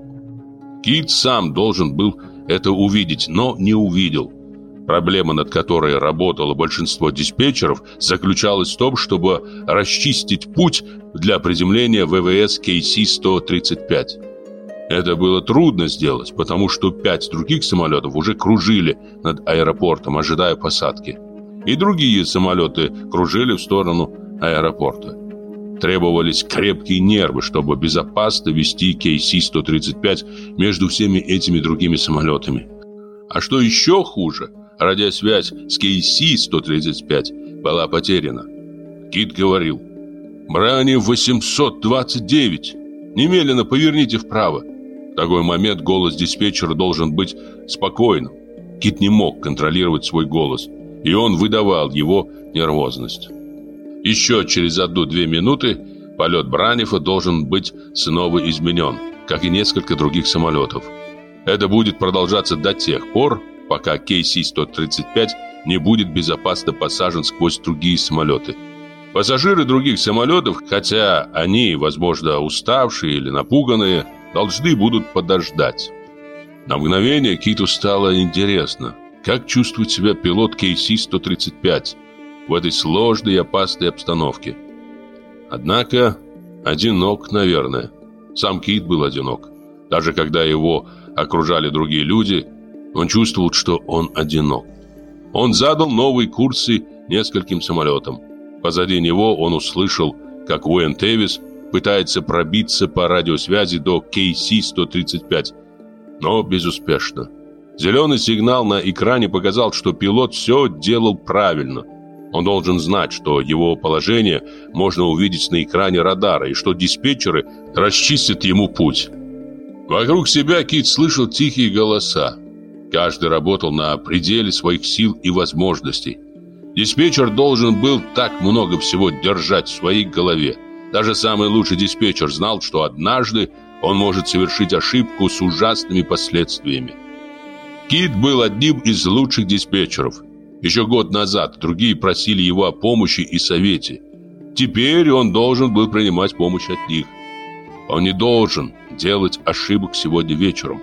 Кит сам должен был это увидеть, но не увидел. Проблема, над которой работало большинство диспетчеров, заключалась в том, чтобы расчистить путь для приземления ВВС KC-135. Это было трудно сделать, потому что пять других самолетов уже кружили над аэропортом, ожидая посадки. И другие самолеты кружили в сторону аэропорта. Требовались крепкие нервы, чтобы безопасно вести KC-135 между всеми этими другими самолетами. А что еще хуже – Радиосвязь с KC-135 была потеряна. Кит говорил, «Брани 829! Немедленно поверните вправо!» В такой момент голос диспетчера должен быть спокойным. Кит не мог контролировать свой голос, и он выдавал его нервозность. Еще через одну-две минуты полет Бранифа должен быть снова изменен, как и несколько других самолетов. Это будет продолжаться до тех пор, пока KC-135 не будет безопасно посажен сквозь другие самолеты. Пассажиры других самолетов, хотя они, возможно, уставшие или напуганные, должны будут подождать. На мгновение Киту стало интересно, как чувствует себя пилот KC-135 в этой сложной и опасной обстановке. Однако, одинок, наверное. Сам Кит был одинок. Даже когда его окружали другие люди, он чувствовал, что он одинок. Он задал новые курсы нескольким самолетам. Позади него он услышал, как Уэн Тевис пытается пробиться по радиосвязи до KC-135, но безуспешно. Зеленый сигнал на экране показал, что пилот все делал правильно. Он должен знать, что его положение можно увидеть на экране радара и что диспетчеры расчистят ему путь. Вокруг себя Кит слышал тихие голоса. Каждый работал на пределе своих сил и возможностей. Диспетчер должен был так много всего держать в своей голове. Даже самый лучший диспетчер знал, что однажды он может совершить ошибку с ужасными последствиями. Кит был одним из лучших диспетчеров. Еще год назад другие просили его о помощи и совете. Теперь он должен был принимать помощь от них. Он не должен делать ошибок сегодня вечером.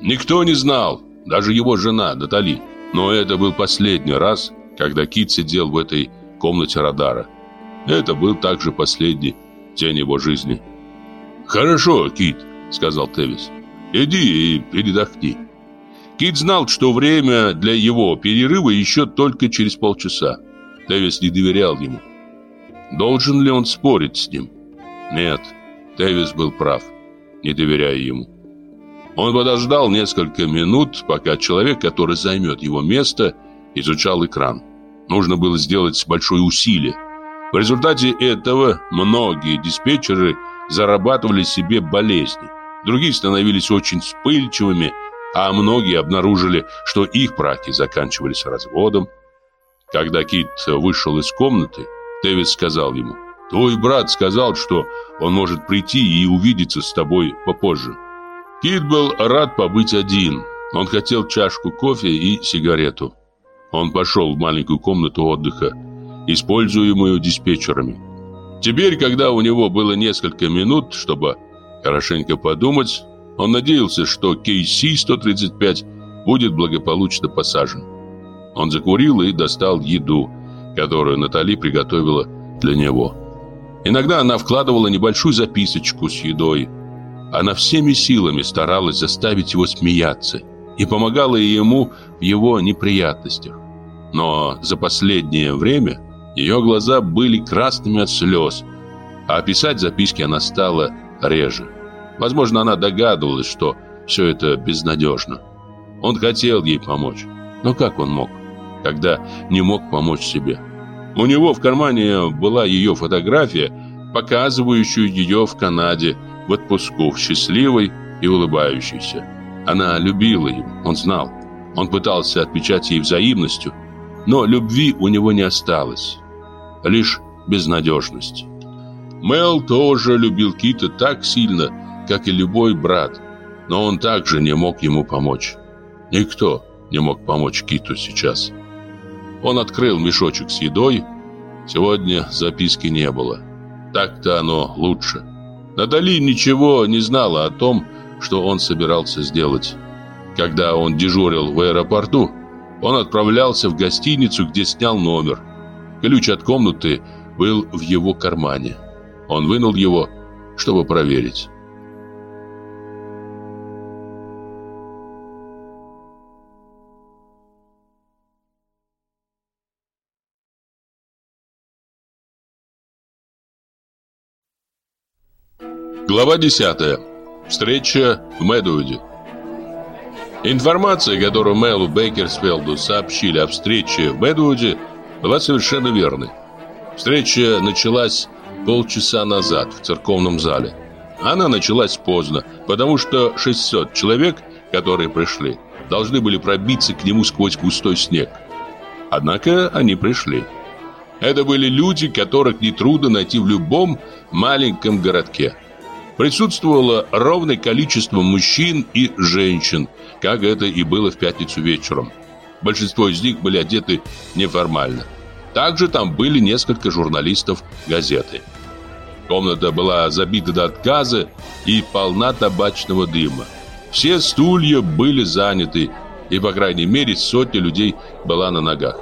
Никто не знал, даже его жена Натали. Но это был последний раз, когда Кит сидел в этой комнате радара. Это был также последний день его жизни. «Хорошо, Кит», — сказал Тевис. «Иди и передохни». Кит знал, что время для его перерыва еще только через полчаса. Тевис не доверял ему. Должен ли он спорить с ним? Нет, Тевис был прав, не доверяя ему. Он подождал несколько минут, пока человек, который займет его место, изучал экран. Нужно было сделать большое усилие. В результате этого многие диспетчеры зарабатывали себе болезни. Другие становились очень вспыльчивыми, а многие обнаружили, что их браки заканчивались разводом. Когда Кит вышел из комнаты, Дэвид сказал ему, «Твой брат сказал, что он может прийти и увидеться с тобой попозже». Кит был рад побыть один. Он хотел чашку кофе и сигарету. Он пошел в маленькую комнату отдыха, используемую диспетчерами. Теперь, когда у него было несколько минут, чтобы хорошенько подумать, он надеялся, что KC-135 будет благополучно посажен. Он закурил и достал еду, которую Натали приготовила для него. Иногда она вкладывала небольшую записочку с едой, она всеми силами старалась заставить его смеяться и помогала ему в его неприятностях. Но за последнее время ее глаза были красными от слез, а писать записки она стала реже. Возможно, она догадывалась, что все это безнадежно. Он хотел ей помочь, но как он мог, когда не мог помочь себе? У него в кармане была ее фотография, показывающая ее в Канаде, в отпуску, счастливой и улыбающейся. Она любила его, он знал. Он пытался отвечать ей взаимностью, но любви у него не осталось. Лишь безнадежность. Мел тоже любил Кита так сильно, как и любой брат, но он также не мог ему помочь. Никто не мог помочь Киту сейчас. Он открыл мешочек с едой. Сегодня записки не было. Так-то оно лучше. Натали ничего не знала о том, что он собирался сделать. Когда он дежурил в аэропорту, Он отправлялся в гостиницу, где снял номер. Ключ от комнаты был в его кармане. Он вынул его, чтобы проверить. Глава 10. Встреча в Мэдуиде. Информация, которую Мэлу Бейкерсфелду сообщили о встрече в Мэдуиде, была совершенно верной. Встреча началась полчаса назад в церковном зале. Она началась поздно, потому что 600 человек, которые пришли, должны были пробиться к нему сквозь густой снег. Однако они пришли. Это были люди, которых нетрудно найти в любом маленьком городке. Присутствовало ровное количество мужчин и женщин, как это и было в пятницу вечером. Большинство из них были одеты неформально. Также там были несколько журналистов газеты. Комната была забита до отказа и полна табачного дыма. Все стулья были заняты, и, по крайней мере, сотня людей была на ногах.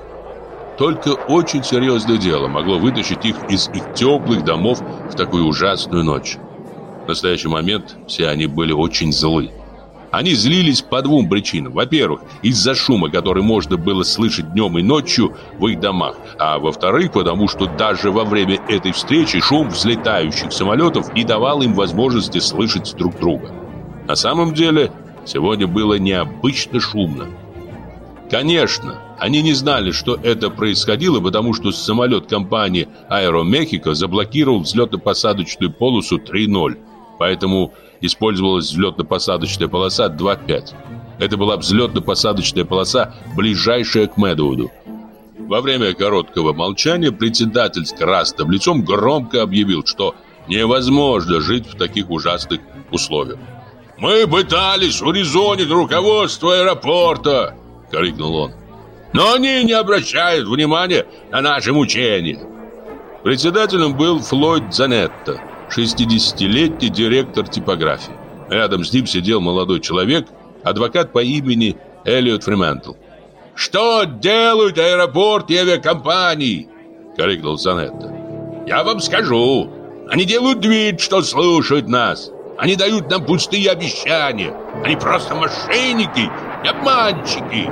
Только очень серьезное дело могло вытащить их из их теплых домов в такую ужасную ночь. В настоящий момент все они были очень злы. Они злились по двум причинам. Во-первых, из-за шума, который можно было слышать днем и ночью в их домах. А во-вторых, потому что даже во время этой встречи шум взлетающих самолетов не давал им возможности слышать друг друга. На самом деле, сегодня было необычно шумно. Конечно, они не знали, что это происходило, потому что самолет компании «Аэромехико» заблокировал взлетно-посадочную полосу 3.0. Поэтому использовалась взлетно-посадочная полоса 2.5. Это была взлетно-посадочная полоса, ближайшая к Мэдууду. Во время короткого молчания председатель с красным лицом громко объявил, что невозможно жить в таких ужасных условиях. «Мы пытались урезонить руководство аэропорта!» — крикнул он. «Но они не обращают внимания на наши мучения!» Председателем был Флойд Занетта, 60-летний директор типографии. Рядом с ним сидел молодой человек, адвокат по имени Эллиот Фриментл. «Что делают аэропорт и авиакомпании?» — крикнул Занетта. «Я вам скажу. Они делают вид, что слушают нас. Они дают нам пустые обещания. Они просто мошенники и обманщики».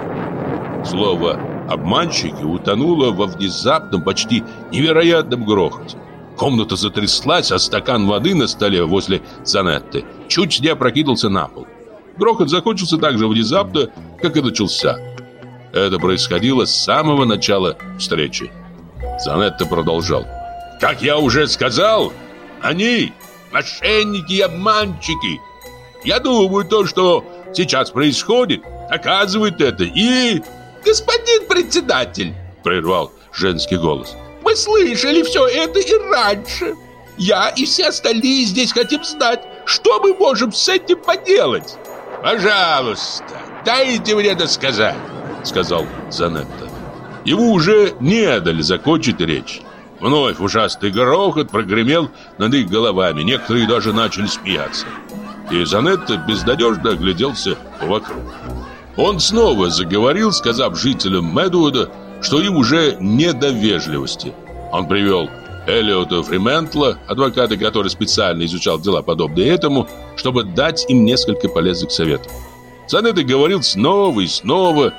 Слово «обманщики» утонуло во внезапном, почти невероятном грохоте. Комната затряслась, а стакан воды на столе возле Занетты чуть не опрокинулся на пол. Грохот закончился так же внезапно, как и начался. Это происходило с самого начала встречи. Занетта продолжал. «Как я уже сказал, они мошенники и обманщики. Я думаю, то, что сейчас происходит, оказывает это и...» «Господин председатель!» — прервал женский голос. Мы слышали все это и раньше. Я и все остальные здесь хотим знать, что мы можем с этим поделать. Пожалуйста, дайте мне это сказать, сказал Занетта. Ему уже не дали закончить речь. Вновь ужасный грохот прогремел над их головами. Некоторые даже начали смеяться. И Занетта безнадежно огляделся вокруг. Он снова заговорил, сказав жителям Мэдуода, что им уже не до вежливости. Он привел Эллиота Фриментла, адвоката, который специально изучал дела подобные этому, чтобы дать им несколько полезных советов. Занетта говорил снова и снова,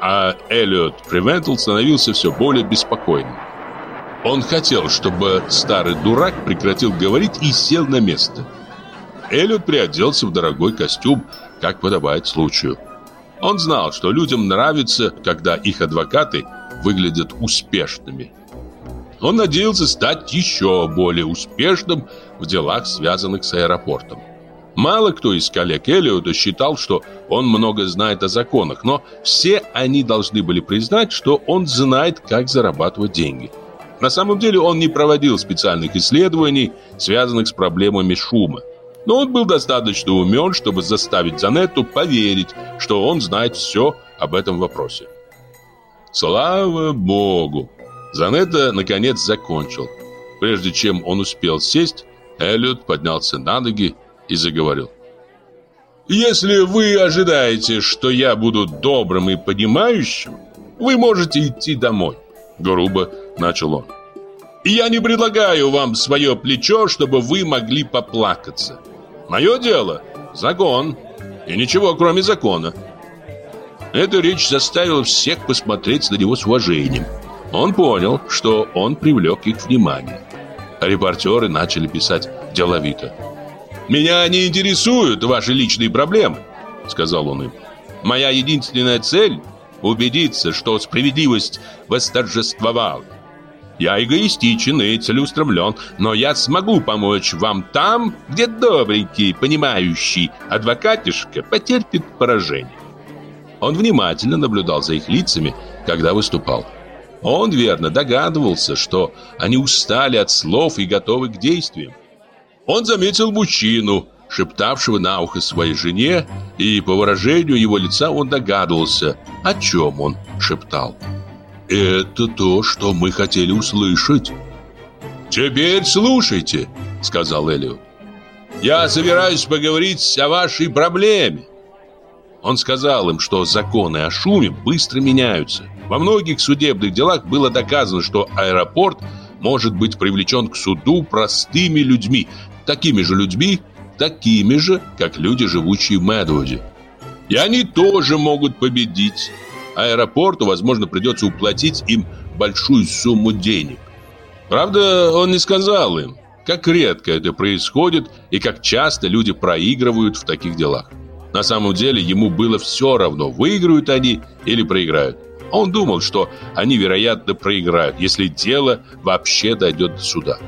а Эллиот Фриментл становился все более беспокойным. Он хотел, чтобы старый дурак прекратил говорить и сел на место. Эллиот приоделся в дорогой костюм, как подобает случаю. Он знал, что людям нравится, когда их адвокаты выглядят успешными. Он надеялся стать еще более успешным в делах, связанных с аэропортом. Мало кто из коллег Эллиота считал, что он много знает о законах, но все они должны были признать, что он знает, как зарабатывать деньги. На самом деле он не проводил специальных исследований, связанных с проблемами шума. Но он был достаточно умен, чтобы заставить Занетту поверить, что он знает все об этом вопросе. Слава богу! Занетта наконец закончил. Прежде чем он успел сесть, Эллиот поднялся на ноги и заговорил. «Если вы ожидаете, что я буду добрым и понимающим, Вы можете идти домой. Грубо начал он. Я не предлагаю вам свое плечо, чтобы вы могли поплакаться. Мое дело – закон. И ничего, кроме закона. Эта речь заставила всех посмотреть на него с уважением. Он понял, что он привлек их внимание. Репортеры начали писать деловито. «Меня не интересуют ваши личные проблемы», — сказал он им. «Моя единственная цель — убедиться, что справедливость восторжествовала. Я эгоистичен и целеустремлен, но я смогу помочь вам там, где добренький, понимающий адвокатишка потерпит поражение». Он внимательно наблюдал за их лицами, когда выступал. Он верно догадывался, что они устали от слов и готовы к действиям. Он заметил мужчину, шептавшего на ухо своей жене, и по выражению его лица он догадывался, о чем он шептал. «Это то, что мы хотели услышать». «Теперь слушайте», — сказал Элиот. «Я собираюсь поговорить о вашей проблеме». Он сказал им, что законы о шуме быстро меняются. Во многих судебных делах было доказано, что аэропорт может быть привлечен к суду простыми людьми, такими же людьми, такими же, как люди, живущие в Мэдвуде. И они тоже могут победить. Аэропорту, возможно, придется уплатить им большую сумму денег. Правда, он не сказал им, как редко это происходит и как часто люди проигрывают в таких делах. На самом деле ему было все равно, выиграют они или проиграют. Он думал, что они, вероятно, проиграют, если дело вообще дойдет до суда.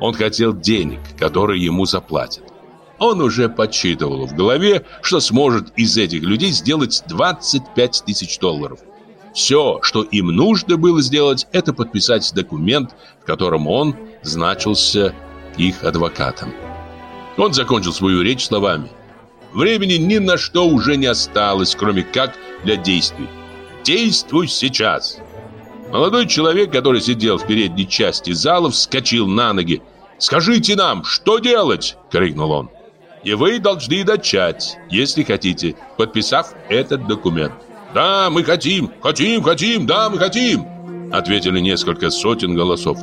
Он хотел денег, которые ему заплатят. Он уже подсчитывал в голове, что сможет из этих людей сделать 25 тысяч долларов. Все, что им нужно было сделать, это подписать документ, в котором он значился их адвокатом. Он закончил свою речь словами. Времени ни на что уже не осталось, кроме как для действий. Действуй сейчас!» Молодой человек, который сидел в передней части зала, вскочил на ноги. «Скажите нам, что делать?» — крикнул он. «И вы должны начать, если хотите, подписав этот документ». «Да, мы хотим, хотим, хотим, да, мы хотим!» Ответили несколько сотен голосов.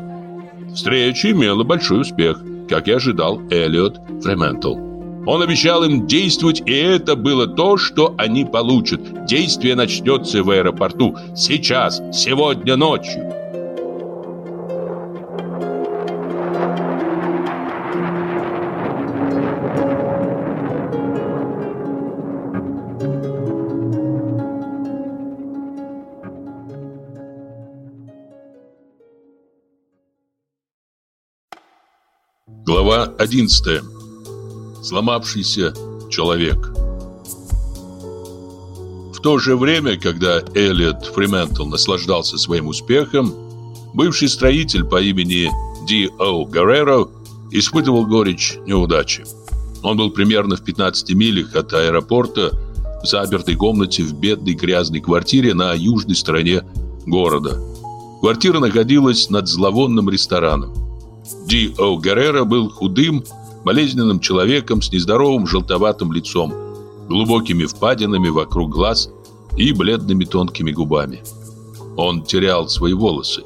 Встреча имела большой успех, как и ожидал Эллиот Фрементл. Он обещал им действовать, и это было то, что они получат. Действие начнется в аэропорту. Сейчас, сегодня ночью. Глава одиннадцатая сломавшийся человек. В то же время, когда Элliot Фриментл наслаждался своим успехом, бывший строитель по имени Ди О. Гарреро испытывал горечь неудачи. Он был примерно в 15 милях от аэропорта, в запертой комнате в бедной грязной квартире на южной стороне города. Квартира находилась над зловонным рестораном. Ди О. Гаррера был худым, болезненным человеком с нездоровым желтоватым лицом, глубокими впадинами вокруг глаз и бледными тонкими губами. Он терял свои волосы.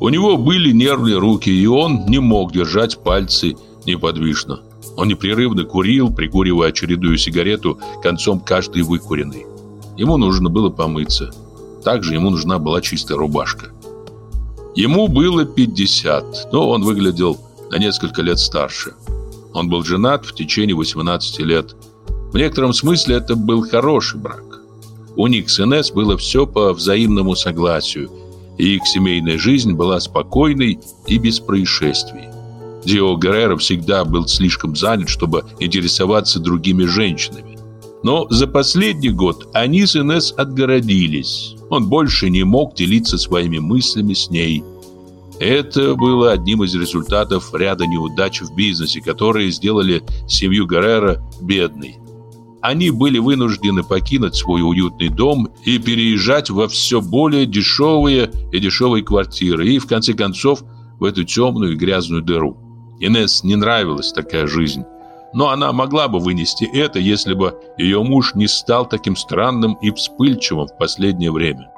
У него были нервные руки, и он не мог держать пальцы неподвижно. Он непрерывно курил, прикуривая очередную сигарету концом каждой выкуренной. Ему нужно было помыться. Также ему нужна была чистая рубашка. Ему было 50, но он выглядел на несколько лет старше. Он был женат в течение 18 лет. В некотором смысле это был хороший брак. У них с Инесс было все по взаимному согласию, и их семейная жизнь была спокойной и без происшествий. Дио Геррера всегда был слишком занят, чтобы интересоваться другими женщинами. Но за последний год они с Инесс отгородились. Он больше не мог делиться своими мыслями с ней. Это было одним из результатов ряда неудач в бизнесе, которые сделали семью Гаррера бедной. Они были вынуждены покинуть свой уютный дом и переезжать во все более дешевые и дешевые квартиры, и в конце концов в эту темную и грязную дыру. Инесс не нравилась такая жизнь, но она могла бы вынести это, если бы ее муж не стал таким странным и вспыльчивым в последнее время.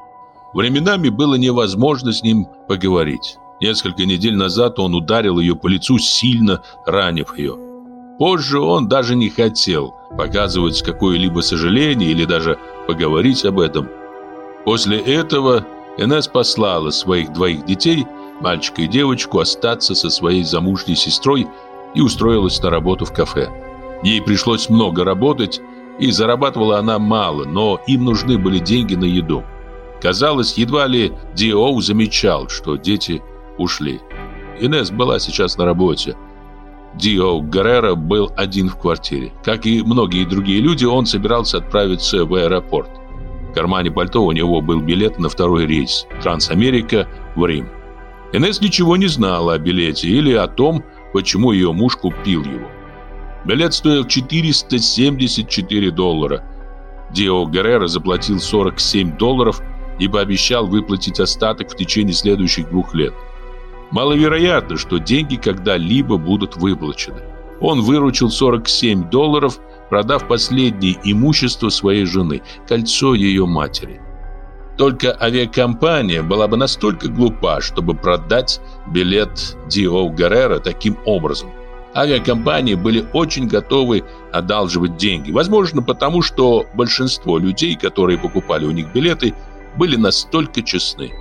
Временами было невозможно с ним поговорить. Несколько недель назад он ударил ее по лицу, сильно ранив ее. Позже он даже не хотел показывать какое-либо сожаление или даже поговорить об этом. После этого Энесс послала своих двоих детей, мальчика и девочку, остаться со своей замужней сестрой и устроилась на работу в кафе. Ей пришлось много работать, и зарабатывала она мало, но им нужны были деньги на еду. Казалось, едва ли Диоу замечал, что дети ушли. Инесс была сейчас на работе. Дио Гаррера был один в квартире. Как и многие другие люди, он собирался отправиться в аэропорт. В кармане пальто у него был билет на второй рейс «Трансамерика» в Рим. Инесс ничего не знала о билете или о том, почему ее муж купил его. Билет стоил 474 доллара. Дио Гаррера заплатил 47 долларов и пообещал выплатить остаток в течение следующих двух лет. Маловероятно, что деньги когда-либо будут выплачены. Он выручил 47 долларов, продав последнее имущество своей жены, кольцо ее матери. Только авиакомпания была бы настолько глупа, чтобы продать билет Дио Гаррера таким образом. Авиакомпании были очень готовы одалживать деньги. Возможно, потому что большинство людей, которые покупали у них билеты, были настолько честны.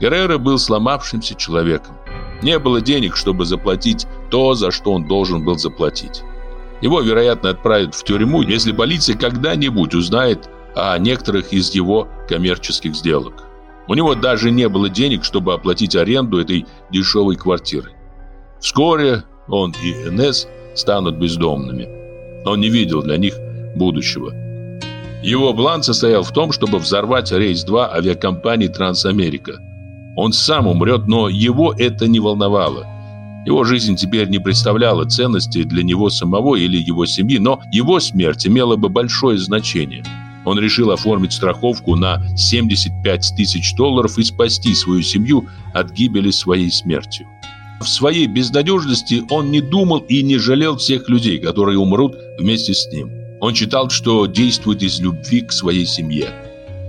Геррера был сломавшимся человеком. Не было денег, чтобы заплатить то, за что он должен был заплатить. Его, вероятно, отправят в тюрьму, если полиция когда-нибудь узнает о некоторых из его коммерческих сделок. У него даже не было денег, чтобы оплатить аренду этой дешевой квартиры. Вскоре он и Энесс станут бездомными. Он не видел для них будущего. Его план состоял в том, чтобы взорвать рейс 2 авиакомпании «Трансамерика». Он сам умрет, но его это не волновало. Его жизнь теперь не представляла ценности для него самого или его семьи, но его смерть имела бы большое значение. Он решил оформить страховку на 75 тысяч долларов и спасти свою семью от гибели своей смертью. В своей безнадежности он не думал и не жалел всех людей, которые умрут вместе с ним. Он считал, что действует из любви к своей семье.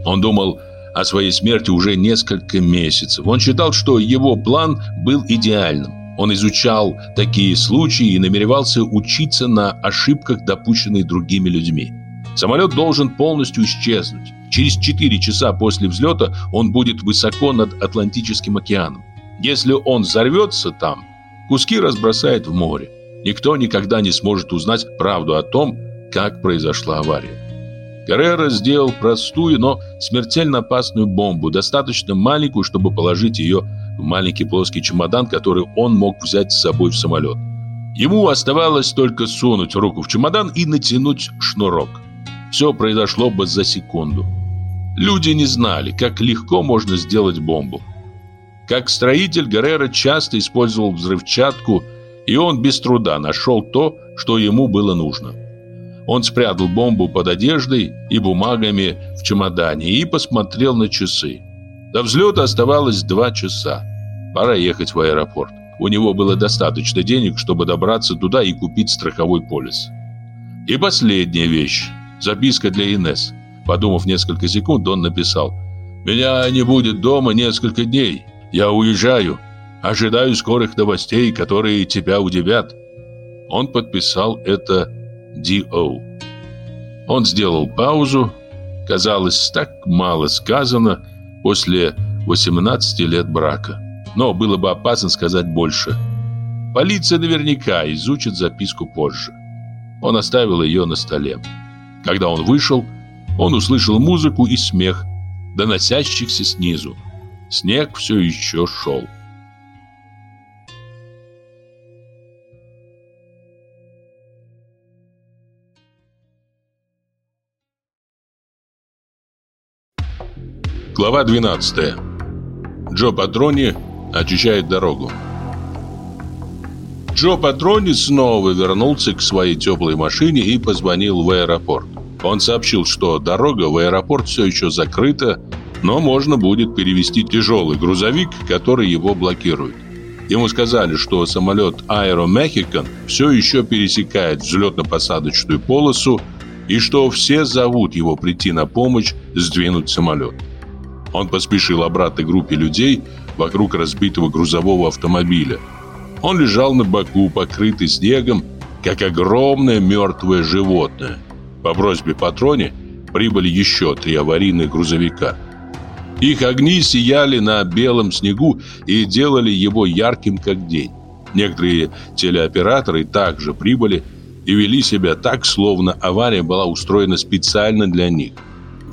Он думал о своей смерти уже несколько месяцев. Он считал, что его план был идеальным. Он изучал такие случаи и намеревался учиться на ошибках, допущенных другими людьми. Самолет должен полностью исчезнуть. Через 4 часа после взлета он будет высоко над Атлантическим океаном. Если он взорвется там, куски разбросает в море. Никто никогда не сможет узнать правду о том, как произошла авария. Каррера сделал простую, но смертельно опасную бомбу, достаточно маленькую, чтобы положить ее в маленький плоский чемодан, который он мог взять с собой в самолет. Ему оставалось только сунуть руку в чемодан и натянуть шнурок. Все произошло бы за секунду. Люди не знали, как легко можно сделать бомбу. Как строитель Геррера часто использовал взрывчатку, и он без труда нашел то, что ему было нужно. Он спрятал бомбу под одеждой и бумагами в чемодане и посмотрел на часы. До взлета оставалось два часа. Пора ехать в аэропорт. У него было достаточно денег, чтобы добраться туда и купить страховой полис. И последняя вещь. Записка для Инес. Подумав несколько секунд, он написал «Меня не будет дома несколько дней. Я уезжаю. Ожидаю скорых новостей, которые тебя удивят». Он подписал это Д.О. Он сделал паузу. Казалось, так мало сказано после 18 лет брака. Но было бы опасно сказать больше. Полиция наверняка изучит записку позже. Он оставил ее на столе. Когда он вышел, он услышал музыку и смех, доносящихся снизу. Снег все еще шел. Глава 12. Джо Патрони очищает дорогу. Джо Патрони снова вернулся к своей теплой машине и позвонил в аэропорт. Он сообщил, что дорога в аэропорт все еще закрыта, но можно будет перевести тяжелый грузовик, который его блокирует. Ему сказали, что самолет Aero Mexican все еще пересекает взлетно-посадочную полосу и что все зовут его прийти на помощь сдвинуть самолет. Он поспешил обратно к группе людей вокруг разбитого грузового автомобиля. Он лежал на боку, покрытый снегом, как огромное мертвое животное. По просьбе патроне прибыли еще три аварийных грузовика. Их огни сияли на белом снегу и делали его ярким, как день. Некоторые телеоператоры также прибыли и вели себя так, словно авария была устроена специально для них.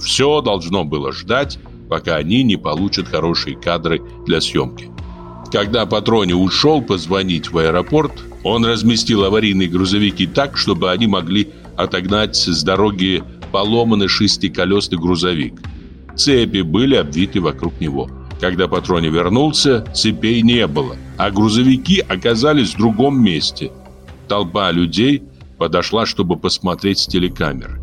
Все должно было ждать, пока они не получат хорошие кадры для съемки. Когда Патрони ушел позвонить в аэропорт, он разместил аварийные грузовики так, чтобы они могли отогнать с дороги поломанный шестиколесный грузовик. Цепи были обвиты вокруг него. Когда Патрони вернулся, цепей не было, а грузовики оказались в другом месте. Толпа людей подошла, чтобы посмотреть с телекамер.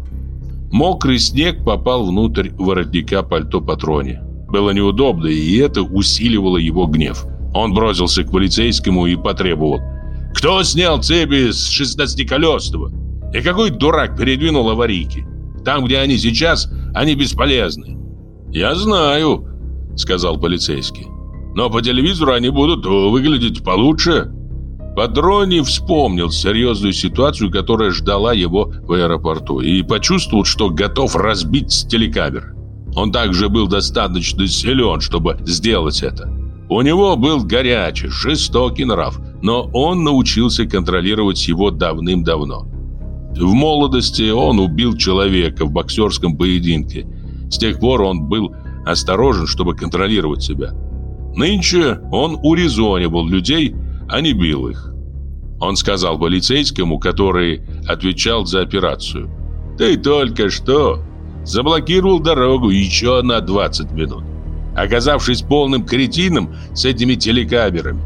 Мокрый снег попал внутрь воротника пальто Патрони. Было неудобно, и это усиливало его гнев. Он бросился к полицейскому и потребовал. «Кто снял цепи с шестнадцатиколесного? И какой дурак передвинул аварийки? Там, где они сейчас, они бесполезны». «Я знаю», — сказал полицейский. «Но по телевизору они будут выглядеть получше». Патрони вспомнил серьезную ситуацию, которая ждала его в аэропорту, и почувствовал, что готов разбить телекамер. Он также был достаточно силен, чтобы сделать это. У него был горячий, жестокий нрав, но он научился контролировать его давным-давно. В молодости он убил человека в боксерском поединке. С тех пор он был осторожен, чтобы контролировать себя. Нынче он урезонивал людей, а не бил их. Он сказал полицейскому, который отвечал за операцию. «Ты только что заблокировал дорогу еще на 20 минут, оказавшись полным кретином с этими телекамерами.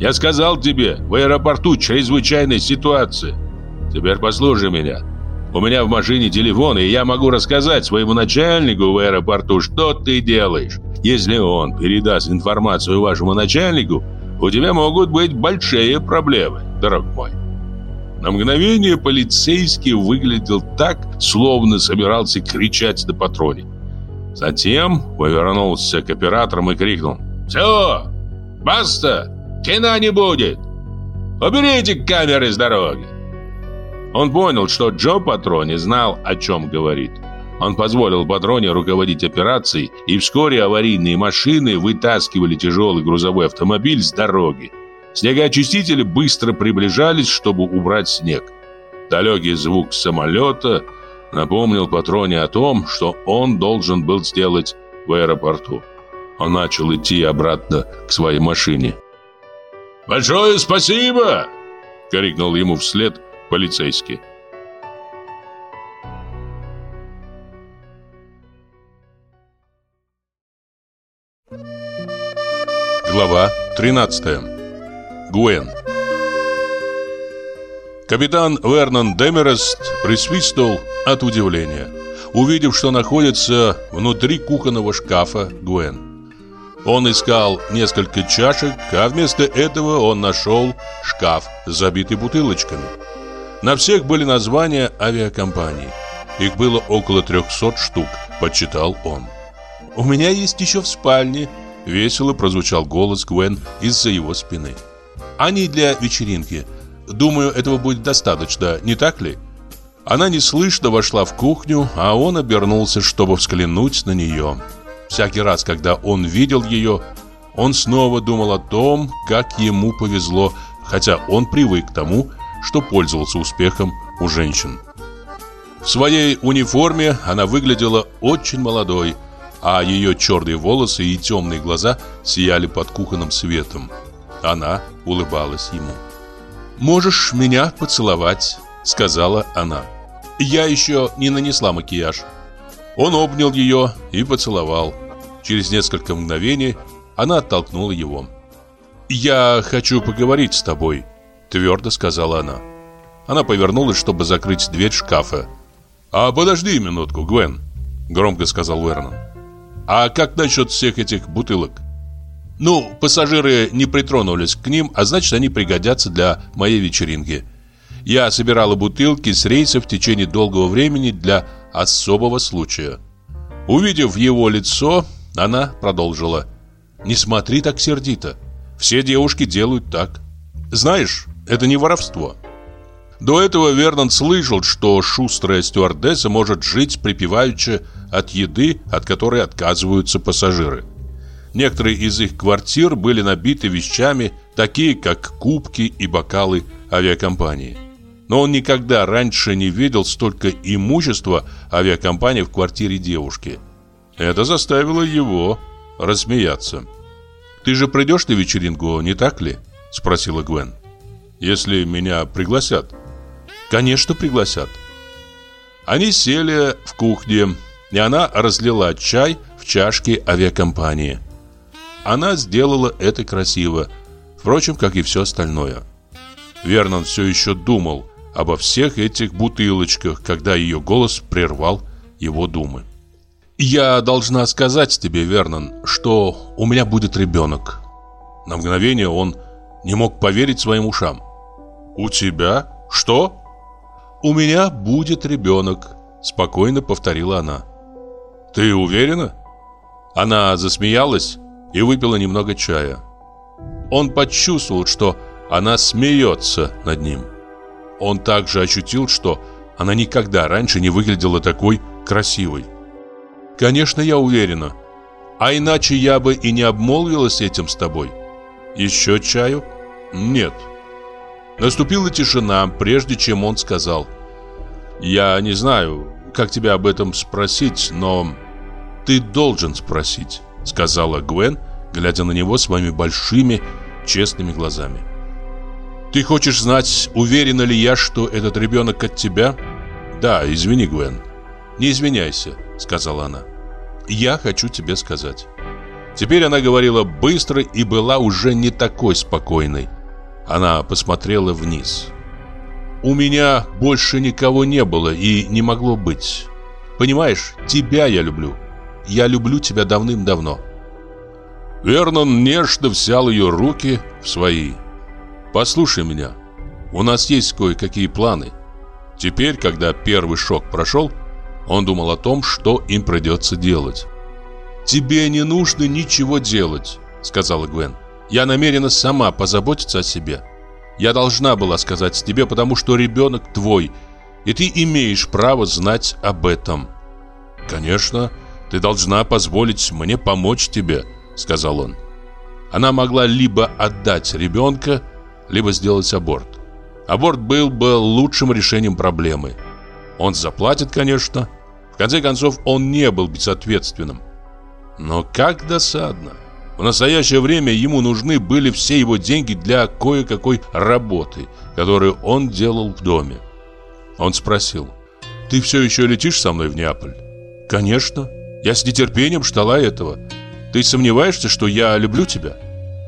Я сказал тебе, в аэропорту чрезвычайная ситуация. Теперь послушай меня. У меня в машине телефон, и я могу рассказать своему начальнику в аэропорту, что ты делаешь. Если он передаст информацию вашему начальнику, у тебя могут быть большие проблемы, дорогой мой. На мгновение полицейский выглядел так, словно собирался кричать на патроне. Затем повернулся к операторам и крикнул «Все! Баста! Кино не будет! Уберите камеры с дороги!» Он понял, что Джо Патрони знал, о чем говорит. Он позволил Патроне руководить операцией, и вскоре аварийные машины вытаскивали тяжелый грузовой автомобиль с дороги. Снегоочистители быстро приближались, чтобы убрать снег. Далекий звук самолета напомнил Патроне о том, что он должен был сделать в аэропорту. Он начал идти обратно к своей машине. «Большое спасибо!» — крикнул ему вслед полицейский. Глава 13. Гуэн. Капитан Вернон Демерест присвистнул от удивления, увидев, что находится внутри кухонного шкафа Гуэн. Он искал несколько чашек, а вместо этого он нашел шкаф, забитый бутылочками. На всех были названия авиакомпаний. Их было около 300 штук, подсчитал он. «У меня есть еще в спальне Весело прозвучал голос Гвен из-за его спины. «Они для вечеринки. Думаю, этого будет достаточно, не так ли?» Она неслышно вошла в кухню, а он обернулся, чтобы взглянуть на нее. Всякий раз, когда он видел ее, он снова думал о том, как ему повезло, хотя он привык к тому, что пользовался успехом у женщин. В своей униформе она выглядела очень молодой, а ее черные волосы и темные глаза сияли под кухонным светом. Она улыбалась ему. «Можешь меня поцеловать», — сказала она. «Я еще не нанесла макияж». Он обнял ее и поцеловал. Через несколько мгновений она оттолкнула его. «Я хочу поговорить с тобой», — твердо сказала она. Она повернулась, чтобы закрыть дверь шкафа. «А подожди минутку, Гвен», — громко сказал Вернон. А как насчет всех этих бутылок? Ну, пассажиры не притронулись к ним, а значит, они пригодятся для моей вечеринки. Я собирала бутылки с рейса в течение долгого времени для особого случая. Увидев его лицо, Она продолжила. «Не смотри так сердито. Все девушки делают так. Знаешь, это не воровство». До этого Вернон слышал, что шустрая стюардесса может жить припеваючи от еды, от которой отказываются пассажиры. Некоторые из их квартир были набиты вещами, такие как кубки и бокалы авиакомпании. Но он никогда раньше не видел столько имущества авиакомпании в квартире девушки. Это заставило его рассмеяться. «Ты же придешь на вечеринку, не так ли?» – спросила Гвен. «Если меня пригласят». «Конечно, пригласят». Они сели в кухне, и она разлила чай в чашке авиакомпании. Она сделала это красиво, впрочем, как и все остальное. Вернон все еще думал обо всех этих бутылочках, когда ее голос прервал его думы. «Я должна сказать тебе, Вернон, что у меня будет ребенок». На мгновение он не мог поверить своим ушам. «У тебя? Что?» «У меня будет ребенок», — спокойно повторила она. «Ты уверена?» Она засмеялась и выпила немного чая. Он почувствовал, что она смеется над ним. Он также ощутил, что она никогда раньше не выглядела такой красивой. «Конечно, я уверена. А иначе я бы и не обмолвилась этим с тобой. Еще чаю?» «Нет». Наступила тишина, прежде чем он сказал. «Я не знаю, как тебя об этом спросить, но ты должен спросить» сказала Гвен, глядя на него своими большими, честными глазами. Ты хочешь знать, уверена ли я, что этот ребенок от тебя? Да, извини, Гвен. Не извиняйся, сказала она. Я хочу тебе сказать. Теперь она говорила быстро и была уже не такой спокойной. Она посмотрела вниз. У меня больше никого не было и не могло быть. Понимаешь, тебя я люблю. Я люблю тебя давным-давно». Вернон нежно взял ее руки в свои. «Послушай меня, у нас есть кое-какие планы». Теперь, когда первый шок прошел, он думал о том, что им придется делать. «Тебе не нужно ничего делать», — сказала Гвен. «Я намерена сама позаботиться о себе. Я должна была сказать тебе, потому что ребенок твой, и ты имеешь право знать об этом». «Конечно, ты должна позволить мне помочь тебе», — сказал он. Она могла либо отдать ребенка, либо сделать аборт. Аборт был бы лучшим решением проблемы. Он заплатит, конечно. В конце концов, он не был безответственным. Но как досадно. В настоящее время ему нужны были все его деньги для кое-какой работы, которую он делал в доме. Он спросил, «Ты все еще летишь со мной в Неаполь?» «Конечно», я с нетерпением ждала этого. Ты сомневаешься, что я люблю тебя?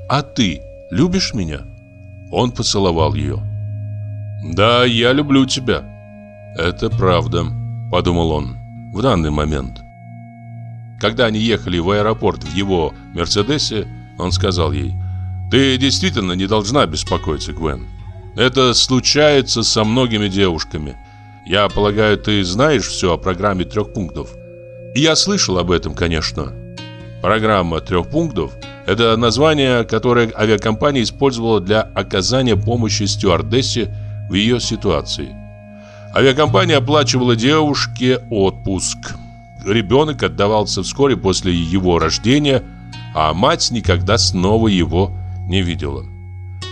А ты любишь меня?» Он поцеловал ее. «Да, я люблю тебя». «Это правда», — подумал он, — «в данный момент». Когда они ехали в аэропорт в его «Мерседесе», он сказал ей, «Ты действительно не должна беспокоиться, Гвен. Это случается со многими девушками. Я полагаю, ты знаешь все о программе трех пунктов?» Я слышал об этом, конечно. Программа трех пунктов – это название, которое авиакомпания использовала для оказания помощи стюардессе в ее ситуации. Авиакомпания оплачивала девушке отпуск. Ребенок отдавался вскоре после его рождения, а мать никогда снова его не видела.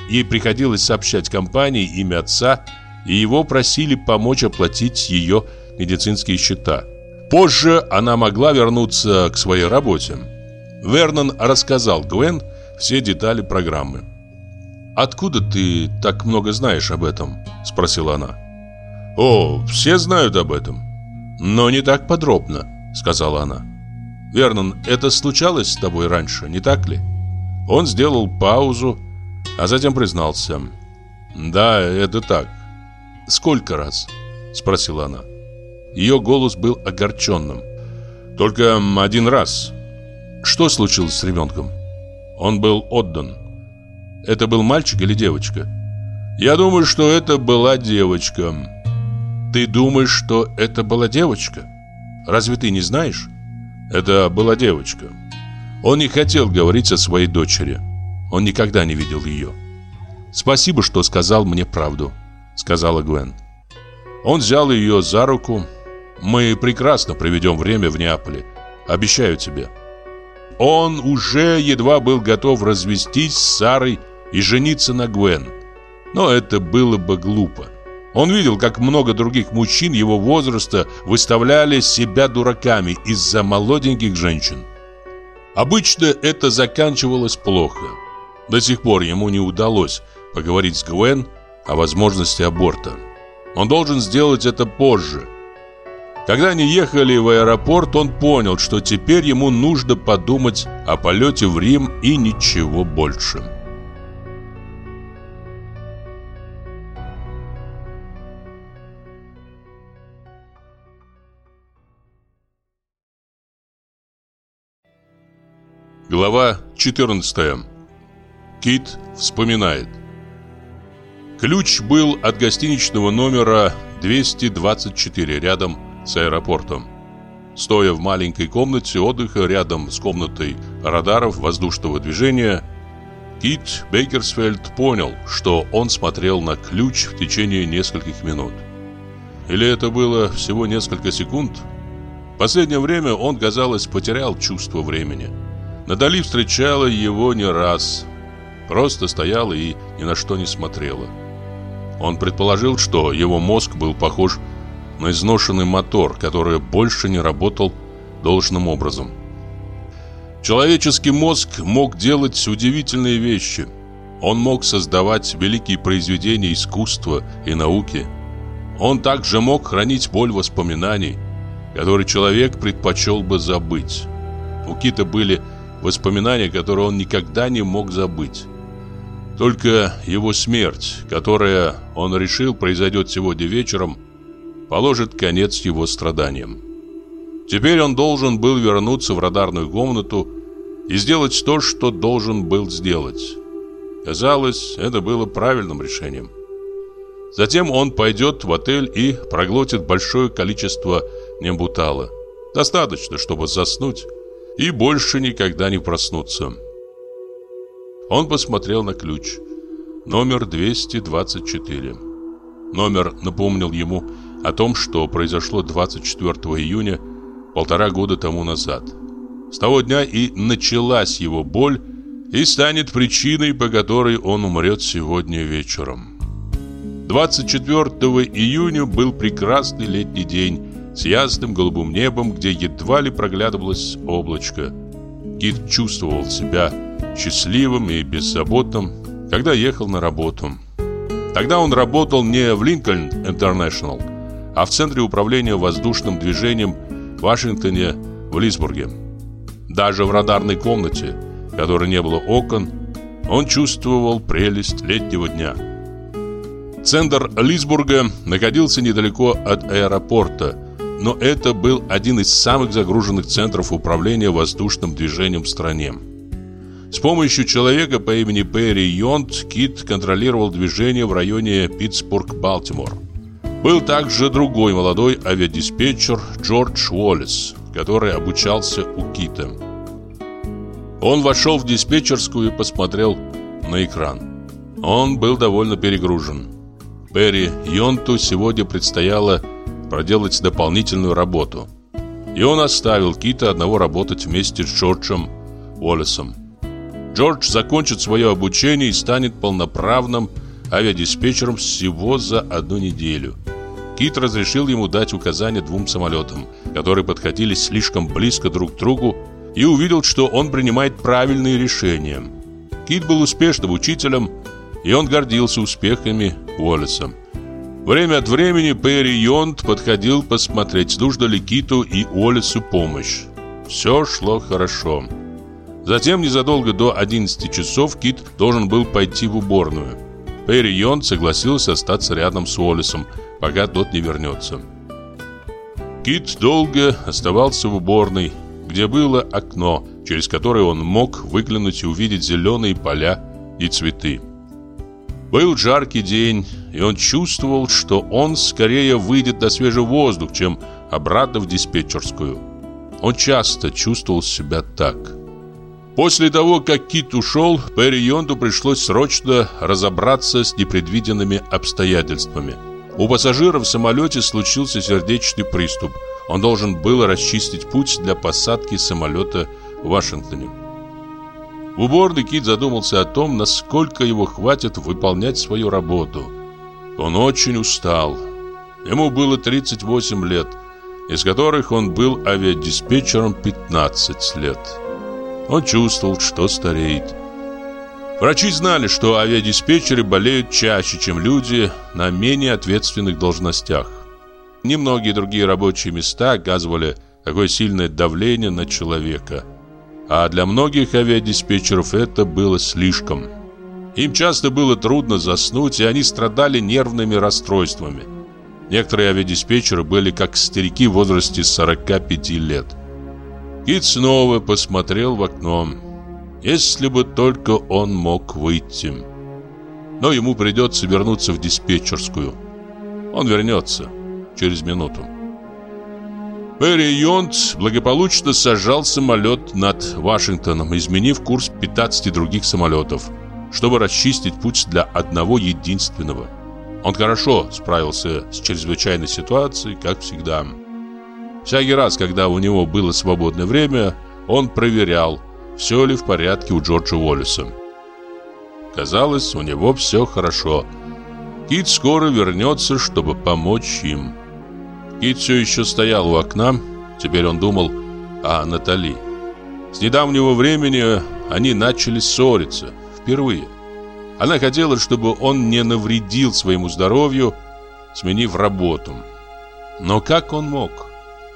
Ей приходилось сообщать компании имя отца, и его просили помочь оплатить ее медицинские счета – Позже она могла вернуться к своей работе. Вернон рассказал Гвен все детали программы. «Откуда ты так много знаешь об этом?» – спросила она. «О, все знают об этом». «Но не так подробно», – сказала она. «Вернон, это случалось с тобой раньше, не так ли?» Он сделал паузу, а затем признался. «Да, это так». «Сколько раз?» – спросила она. Ее голос был огорченным. «Только один раз». «Что случилось с ребенком?» «Он был отдан». «Это был мальчик или девочка?» «Я думаю, что это была девочка». «Ты думаешь, что это была девочка? Разве ты не знаешь?» «Это была девочка». Он не хотел говорить о своей дочери. Он никогда не видел ее. «Спасибо, что сказал мне правду», — сказала Гвен. Он взял ее за руку. «Мы прекрасно проведем время в Неаполе. Обещаю тебе». Он уже едва был готов развестись с Сарой и жениться на Гвен. Но это было бы глупо. Он видел, как много других мужчин его возраста выставляли себя дураками из-за молоденьких женщин. Обычно это заканчивалось плохо. До сих пор ему не удалось поговорить с Гвен о возможности аборта. Он должен сделать это позже. Когда они ехали в аэропорт, он понял, что теперь ему нужно подумать о полете в Рим и ничего больше. Глава 14. Кит вспоминает. Ключ был от гостиничного номера 224 рядом с аэропортом. Стоя в маленькой комнате отдыха рядом с комнатой радаров воздушного движения, Кит Бейкерсфельд понял, что он смотрел на ключ в течение нескольких минут. Или это было всего несколько секунд? В последнее время он, казалось, потерял чувство времени. Надали встречала его не раз. Просто стояла и ни на что не смотрела. Он предположил, что его мозг был похож на изношенный мотор, который больше не работал должным образом. Человеческий мозг мог делать удивительные вещи. Он мог создавать великие произведения искусства и науки. Он также мог хранить боль воспоминаний, которые человек предпочел бы забыть. У Кита были Воспоминания, которые он никогда не мог забыть. Только его смерть, которая, он решил, произойдет сегодня вечером, положит конец его страданиям. Теперь он должен был вернуться в радарную комнату и сделать то, что должен был сделать. Казалось, это было правильным решением. Затем он пойдет в отель и проглотит большое количество нембутала. Достаточно, чтобы заснуть и больше никогда не проснуться. Он посмотрел на ключ. Номер 224. Номер напомнил ему о том, что произошло 24 июня полтора года тому назад. С того дня и началась его боль и станет причиной, по которой он умрет сегодня вечером. 24 июня был прекрасный летний день, с ясным голубым небом, где едва ли проглядывалось облачко. Кит чувствовал себя счастливым и беззаботным, когда ехал на работу. Тогда он работал не в Линкольн Интернешнл, а в Центре управления воздушным движением в Вашингтоне в Лисбурге. Даже в радарной комнате, в которой не было окон, он чувствовал прелесть летнего дня. Центр Лисбурга находился недалеко от аэропорта – но это был один из самых загруженных центров управления воздушным движением в стране. С помощью человека по имени Перри Йонт Кит контролировал движение в районе Питтсбург-Балтимор. Был также другой молодой авиадиспетчер Джордж Уоллес, который обучался у Кита. Он вошел в диспетчерскую и посмотрел на экран. Он был довольно перегружен. Перри Йонту сегодня предстояло проделать дополнительную работу. И он оставил Кита одного работать вместе с Джорджем Уоллесом. Джордж закончит свое обучение и станет полноправным авиадиспетчером всего за одну неделю. Кит разрешил ему дать указания двум самолетам, которые подходили слишком близко друг к другу, и увидел, что он принимает правильные решения. Кит был успешным учителем, и он гордился успехами Уоллеса. Время от времени Перри Йонт подходил посмотреть, нужно ли Киту и Олесу помощь. Все шло хорошо. Затем, незадолго до 11 часов, Кит должен был пойти в уборную. Перри Йонт согласился остаться рядом с Олесом, пока тот не вернется. Кит долго оставался в уборной, где было окно, через которое он мог выглянуть и увидеть зеленые поля и цветы. Был жаркий день, и он чувствовал, что он скорее выйдет на свежий воздух, чем обратно в диспетчерскую. Он часто чувствовал себя так. После того, как Кит ушел, Перри Йонду пришлось срочно разобраться с непредвиденными обстоятельствами. У пассажира в самолете случился сердечный приступ. Он должен был расчистить путь для посадки самолета в Вашингтоне. В уборной Кит задумался о том, насколько его хватит выполнять свою работу. Он очень устал. Ему было 38 лет, из которых он был авиадиспетчером 15 лет. Он чувствовал, что стареет. Врачи знали, что авиадиспетчеры болеют чаще, чем люди на менее ответственных должностях. Немногие другие рабочие места оказывали такое сильное давление на человека. А для многих авиадиспетчеров это было слишком. Им часто было трудно заснуть, и они страдали нервными расстройствами. Некоторые авиадиспетчеры были как старики в возрасте 45 лет. Кит снова посмотрел в окно. Если бы только он мог выйти. Но ему придется вернуться в диспетчерскую. Он вернется через минуту. Перри Йонт благополучно сажал самолет над Вашингтоном, изменив курс 15 других самолетов, чтобы расчистить путь для одного единственного. Он хорошо справился с чрезвычайной ситуацией, как всегда. Всякий раз, когда у него было свободное время, он проверял, все ли в порядке у Джорджа Уоллеса. Казалось, у него все хорошо. Кит скоро вернется, чтобы помочь им. Кит все еще стоял у окна, теперь он думал о Натали. С недавнего времени они начали ссориться, впервые. Она хотела, чтобы он не навредил своему здоровью, сменив работу. Но как он мог?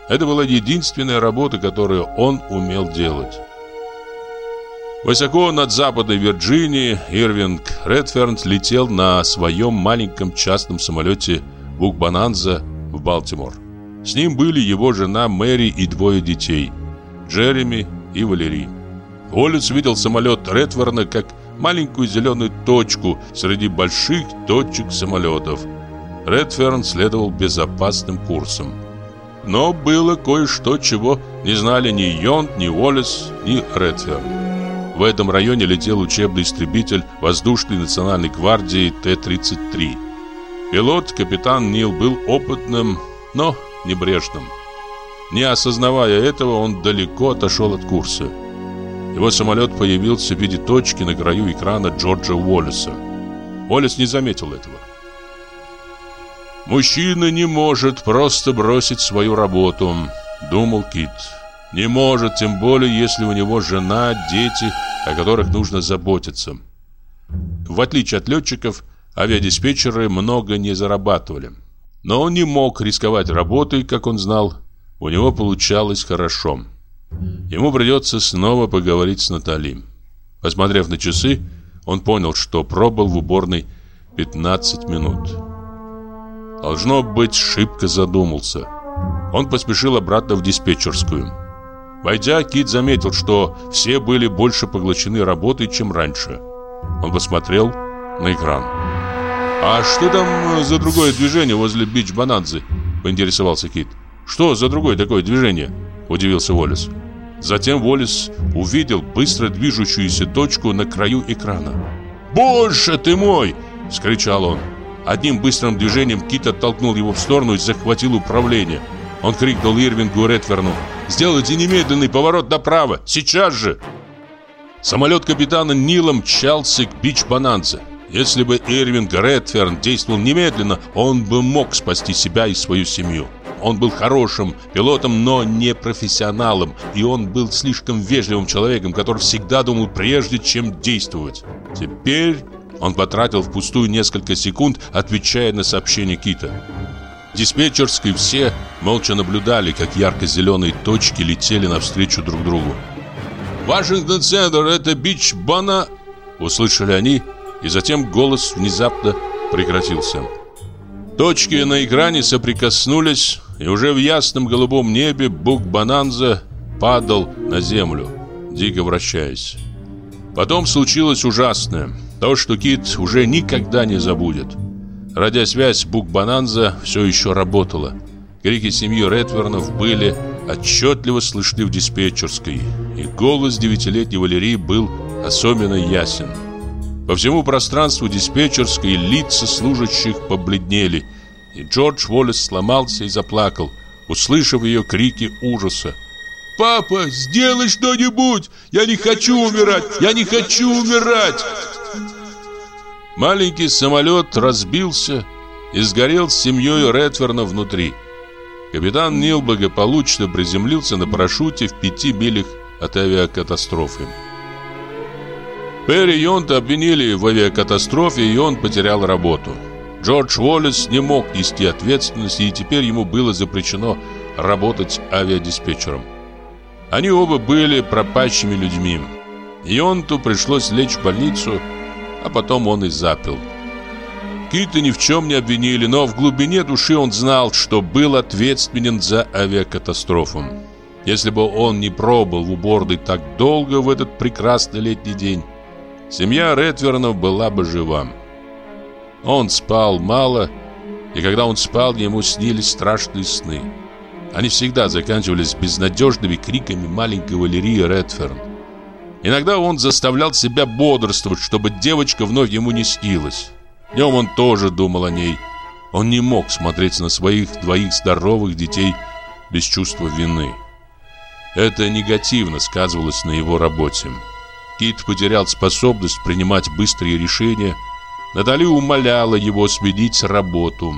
Это была единственная работа, которую он умел делать. Высоко над западной Вирджинией Ирвинг Редферн летел на своем маленьком частном самолете Букбананза в Балтимор. С ним были его жена Мэри и двое детей – Джереми и Валерий. Уоллес видел самолет Редферна как маленькую зеленую точку среди больших точек самолетов. Редферн следовал безопасным курсом. Но было кое-что, чего не знали ни Йонт, ни Уоллес, ни Редферн. В этом районе летел учебный истребитель воздушной национальной гвардии Т-33. Пилот, капитан Нил, был опытным, но небрежным. Не осознавая этого, он далеко отошел от курса. Его самолет появился в виде точки на краю экрана Джорджа Уоллеса. Уоллес не заметил этого. «Мужчина не может просто бросить свою работу», — думал Кит. «Не может, тем более, если у него жена, дети, о которых нужно заботиться». В отличие от летчиков, авиадиспетчеры много не зарабатывали. Но он не мог рисковать работой, как он знал. У него получалось хорошо. Ему придется снова поговорить с Натали. Посмотрев на часы, он понял, что пробыл в уборной 15 минут. Должно быть, шибко задумался. Он поспешил обратно в диспетчерскую. Войдя, Кит заметил, что все были больше поглощены работой, чем раньше. Он посмотрел на экран. «А что там за другое движение возле бич-бананзы?» – поинтересовался Кит. «Что за другое такое движение?» – удивился Уоллес. Затем Уоллес увидел быстро движущуюся точку на краю экрана. «Боже ты мой!» – вскричал он. Одним быстрым движением Кит оттолкнул его в сторону и захватил управление. Он крикнул Ирвингу Редферну «Сделайте немедленный поворот направо! Сейчас же!» Самолет капитана Нила мчался бич-бананце. Если бы Ирвинг Редферн действовал немедленно, он бы мог спасти себя и свою семью. Он был хорошим пилотом, но не профессионалом, и он был слишком вежливым человеком, который всегда думал прежде, чем действовать. Теперь он потратил впустую несколько секунд, отвечая на сообщение Кита. Диспетчерской все молча наблюдали, как ярко-зеленые точки летели навстречу друг другу. «Вашингтон-центр, это бич Бана!» Услышали они, и затем голос внезапно прекратился. Точки на экране соприкоснулись, и уже в ясном голубом небе Бук-Бананза падал на землю, дико вращаясь. Потом случилось ужасное – то, что Кит уже никогда не забудет. Радиосвязь Бук-Бананза все еще работала. Крики семьи Редвернов были отчетливо слышны в диспетчерской. и голос девятилетней Валерии был особенно ясен. По всему пространству диспетчерской лица служащих побледнели, и Джордж Уоллес сломался и заплакал, услышав ее крики ужаса. «Папа, сделай что-нибудь! Я не хочу умирать! Я не хочу умирать!» Маленький самолет разбился и сгорел с семьей Редферна внутри. Капитан Нил благополучно приземлился на парашюте в пяти милях от авиакатастрофы. Перри Йонта обвинили в авиакатастрофе, и он потерял работу. Джордж Уоллес не мог нести ответственности, и теперь ему было запрещено работать авиадиспетчером. Они оба были пропащими людьми. Йонту пришлось лечь в больницу, а потом он и запил. Кита ни в чем не обвинили, но в глубине души он знал, что был ответственен за авиакатастрофу. Если бы он не пробыл в уборной так долго в этот прекрасный летний день, семья Редвернов была бы жива. Он спал мало, и когда он спал, ему снились страшные сны. Они всегда заканчивались безнадежными криками маленькой Валерии Редферн. Иногда он заставлял себя бодрствовать, чтобы девочка вновь ему не снилась. Днем он тоже думал о ней. Он не мог смотреть на своих двоих здоровых детей без чувства вины. Это негативно сказывалось на его работе. Кит потерял способность принимать быстрые решения. Натали умоляла его сменить работу.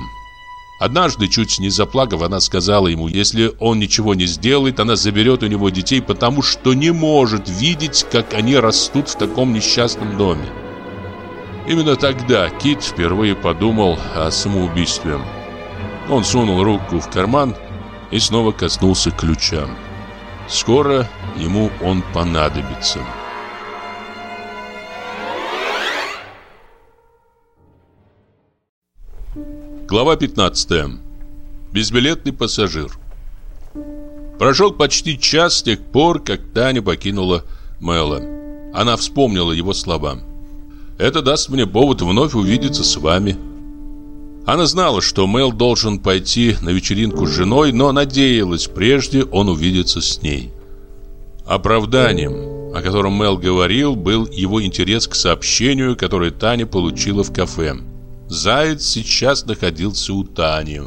Однажды, чуть не заплакав, она сказала ему, если он ничего не сделает, она заберет у него детей, потому что не может видеть, как они растут в таком несчастном доме. Именно тогда Кит впервые подумал о самоубийстве. Он сунул руку в карман и снова коснулся ключа. Скоро ему он понадобится. Глава 15. Безбилетный пассажир. Прошел почти час с тех пор, как Таня покинула Мэла. Она вспомнила его слова. Это даст мне повод вновь увидеться с вами. Она знала, что Мел должен пойти на вечеринку с женой, но надеялась, прежде он увидится с ней. Оправданием, о котором Мел говорил, был его интерес к сообщению, которое Таня получила в кафе. Заяц сейчас находился у Тани.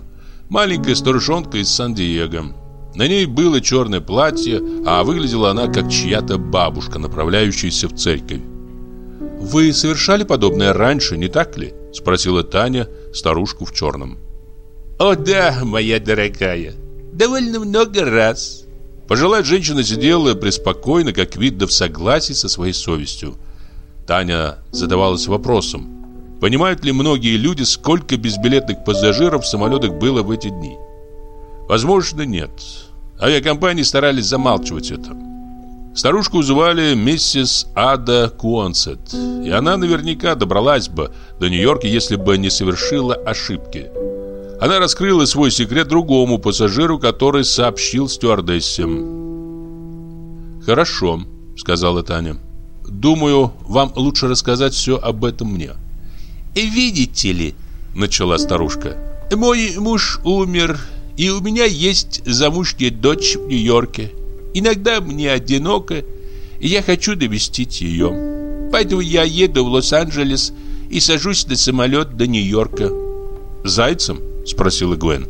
Маленькая старушонка из Сан-Диего. На ней было черное платье, а выглядела она как чья-то бабушка, направляющаяся в церковь. «Вы совершали подобное раньше, не так ли?» Спросила Таня старушку в черном. «О да, моя дорогая, довольно много раз». Пожилая женщина сидела преспокойно, как видно, в согласии со своей совестью. Таня задавалась вопросом, понимают ли многие люди, сколько безбилетных пассажиров в самолетах было в эти дни? Возможно, нет. Авиакомпании старались замалчивать это. Старушку звали миссис Ада Куонсет, и она наверняка добралась бы до Нью-Йорка, если бы не совершила ошибки. Она раскрыла свой секрет другому пассажиру, который сообщил стюардессе. «Хорошо», — сказала Таня. «Думаю, вам лучше рассказать все об этом мне». «Видите ли», — начала старушка, — «мой муж умер, и у меня есть замужняя дочь в Нью-Йорке». Иногда мне одиноко, и я хочу навестить ее. Поэтому я еду в Лос-Анджелес и сажусь на самолет до Нью-Йорка. «Зайцем?» – спросила Гвен.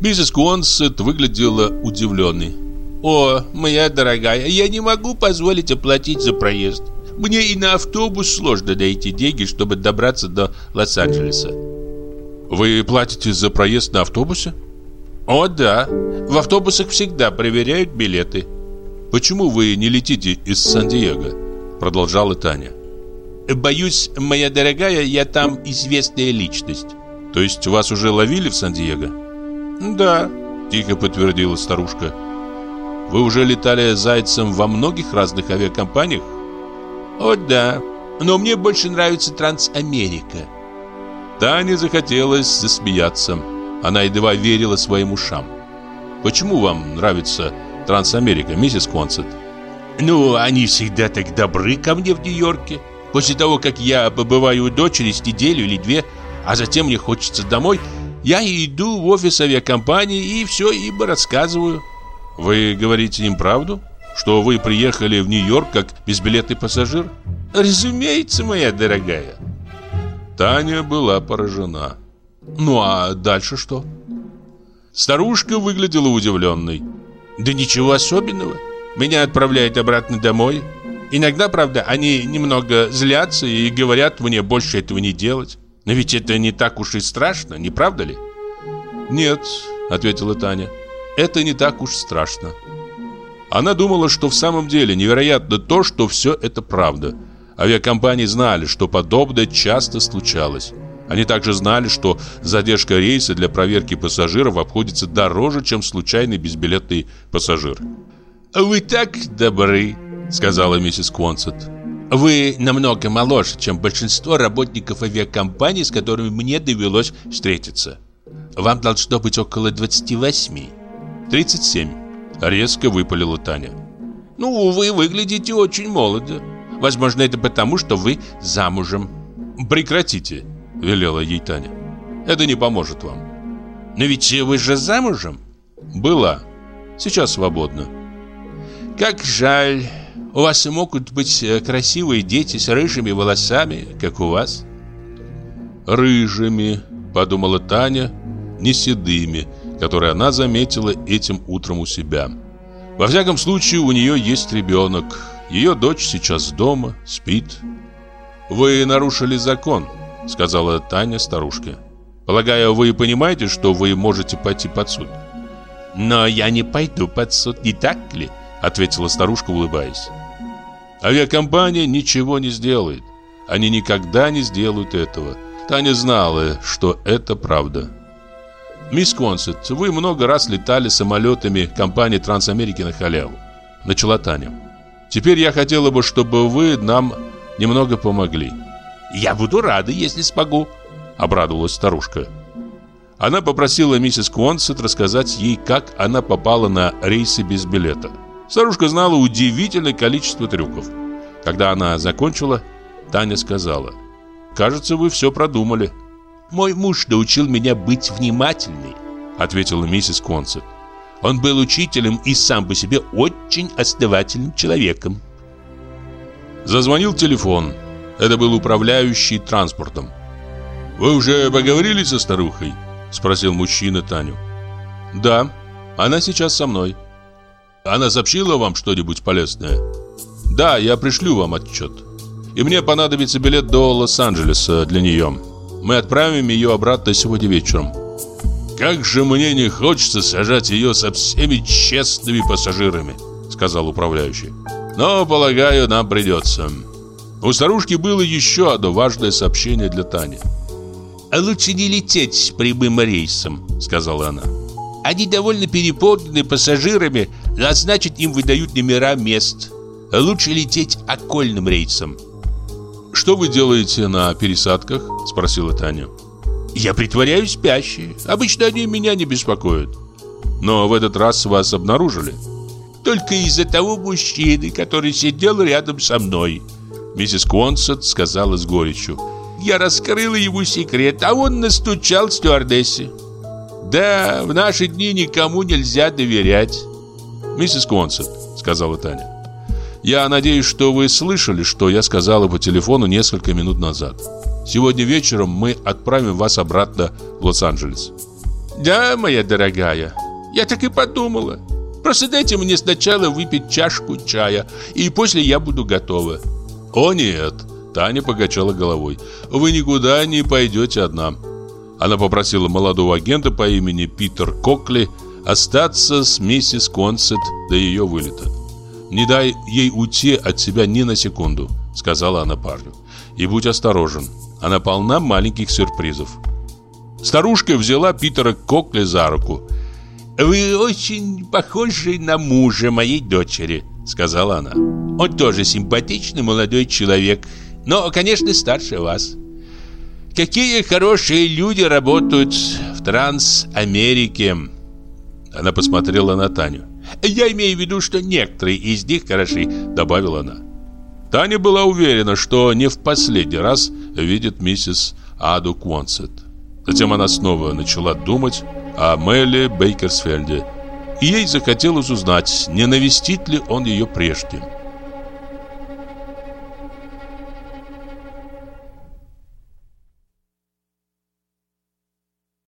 Миссис Куонсет выглядела удивленной. «О, моя дорогая, я не могу позволить оплатить за проезд. Мне и на автобус сложно найти деньги, чтобы добраться до Лос-Анджелеса». «Вы платите за проезд на автобусе?» О, да. В автобусах всегда проверяют билеты. Почему вы не летите из Сан-Диего? Продолжала Таня. Боюсь, моя дорогая, я там известная личность. То есть вас уже ловили в Сан-Диего? Да, тихо подтвердила старушка. Вы уже летали зайцем во многих разных авиакомпаниях? О, да. Но мне больше нравится Трансамерика. Тане захотелось засмеяться. Она едва верила своим ушам. «Почему вам нравится Трансамерика, миссис Консет?» «Ну, они всегда так добры ко мне в Нью-Йорке. После того, как я побываю у дочери с неделю или две, а затем мне хочется домой, я иду в офис авиакомпании и все им рассказываю». «Вы говорите им правду? Что вы приехали в Нью-Йорк как безбилетный пассажир? Разумеется, моя дорогая. Таня была поражена. Ну а дальше что? Старушка выглядела удивленной. Да ничего особенного. Меня отправляют обратно домой. Иногда, правда, они немного злятся и говорят мне больше этого не делать. Но ведь это не так уж и страшно, не правда ли? Нет, ответила Таня. Это не так уж страшно. Она думала, что в самом деле невероятно то, что все это правда. Авиакомпании знали, что подобное часто случалось. Они также знали, что задержка рейса для проверки пассажиров обходится дороже, чем случайный безбилетный пассажир. «Вы так добры», — сказала миссис Квонсет. «Вы намного моложе, чем большинство работников авиакомпаний, с которыми мне довелось встретиться. Вам должно быть около 28». «37», — резко выпалила Таня. «Ну, вы выглядите очень молодо. Возможно, это потому, что вы замужем». «Прекратите», — велела ей Таня. «Это не поможет вам». «Но ведь вы же замужем?» «Была. Сейчас свободна». «Как жаль. У вас могут быть э, красивые дети с рыжими волосами, как у вас». «Рыжими», — подумала Таня, — «не седыми, которые она заметила этим утром у себя. Во всяком случае, у нее есть ребенок. Ее дочь сейчас дома, спит». «Вы нарушили закон», — сказала Таня старушке. «Полагаю, вы понимаете, что вы можете пойти под суд?» «Но я не пойду под суд, не так ли?» — ответила старушка, улыбаясь. Авиакомпания ничего не сделает. Они никогда не сделают этого. Таня знала, что это правда. «Мисс Консет, вы много раз летали самолетами компании Трансамерики на халяву», — начала Таня. «Теперь я хотела бы, чтобы вы нам немного помогли». «Я буду рада, если смогу», — обрадовалась старушка. Она попросила миссис Квонсет рассказать ей, как она попала на рейсы без билета. Старушка знала удивительное количество трюков. Когда она закончила, Таня сказала, «Кажется, вы все продумали». «Мой муж научил меня быть внимательной», — ответила миссис Консет. «Он был учителем и сам по себе очень основательным человеком». Зазвонил телефон. Это был управляющий транспортом. «Вы уже поговорили со старухой?» — спросил мужчина Таню. «Да, она сейчас со мной». Она сообщила вам что-нибудь полезное? Да, я пришлю вам отчет. И мне понадобится билет до Лос-Анджелеса для нее. Мы отправим ее обратно сегодня вечером. Как же мне не хочется сажать ее со всеми честными пассажирами, сказал управляющий. Но, полагаю, нам придется. У старушки было еще одно важное сообщение для Тани. «А лучше не лететь прямым рейсом», — сказала она. «Они довольно переполнены пассажирами, а значит им выдают номера мест. Лучше лететь окольным рейсом. «Что вы делаете на пересадках?» – спросила Таня. «Я притворяюсь спящей. Обычно они меня не беспокоят». «Но в этот раз вас обнаружили?» «Только из-за того мужчины, который сидел рядом со мной», – миссис Консет сказала с горечью. «Я раскрыла ему секрет, а он настучал стюардессе». «Да, в наши дни никому нельзя доверять». «Миссис Консет», — сказала Таня, «я надеюсь, что вы слышали, что я сказала по телефону несколько минут назад. Сегодня вечером мы отправим вас обратно в Лос-Анджелес». «Да, моя дорогая, я так и подумала. Просто дайте мне сначала выпить чашку чая, и после я буду готова». «О нет», Таня покачала головой. «Вы никуда не пойдете одна». Она попросила молодого агента по имени Питер Кокли остаться с миссис Консет до ее вылета. «Не дай ей уйти от себя ни на секунду», — сказала она парню. «И будь осторожен, она полна маленьких сюрпризов». Старушка взяла Питера Кокли за руку. «Вы очень похожи на мужа моей дочери», — сказала она. «Он тоже симпатичный молодой человек, но, конечно, старше вас. Какие хорошие люди работают в Трансамерике!» Она посмотрела на Таню. «Я имею в виду, что некоторые из них хороши», — добавила она. Таня была уверена, что не в последний раз видит миссис Аду Куонсет. Затем она снова начала думать о Мэле Бейкерсфельде. и ей захотелось узнать, не навестит ли он ее прежде.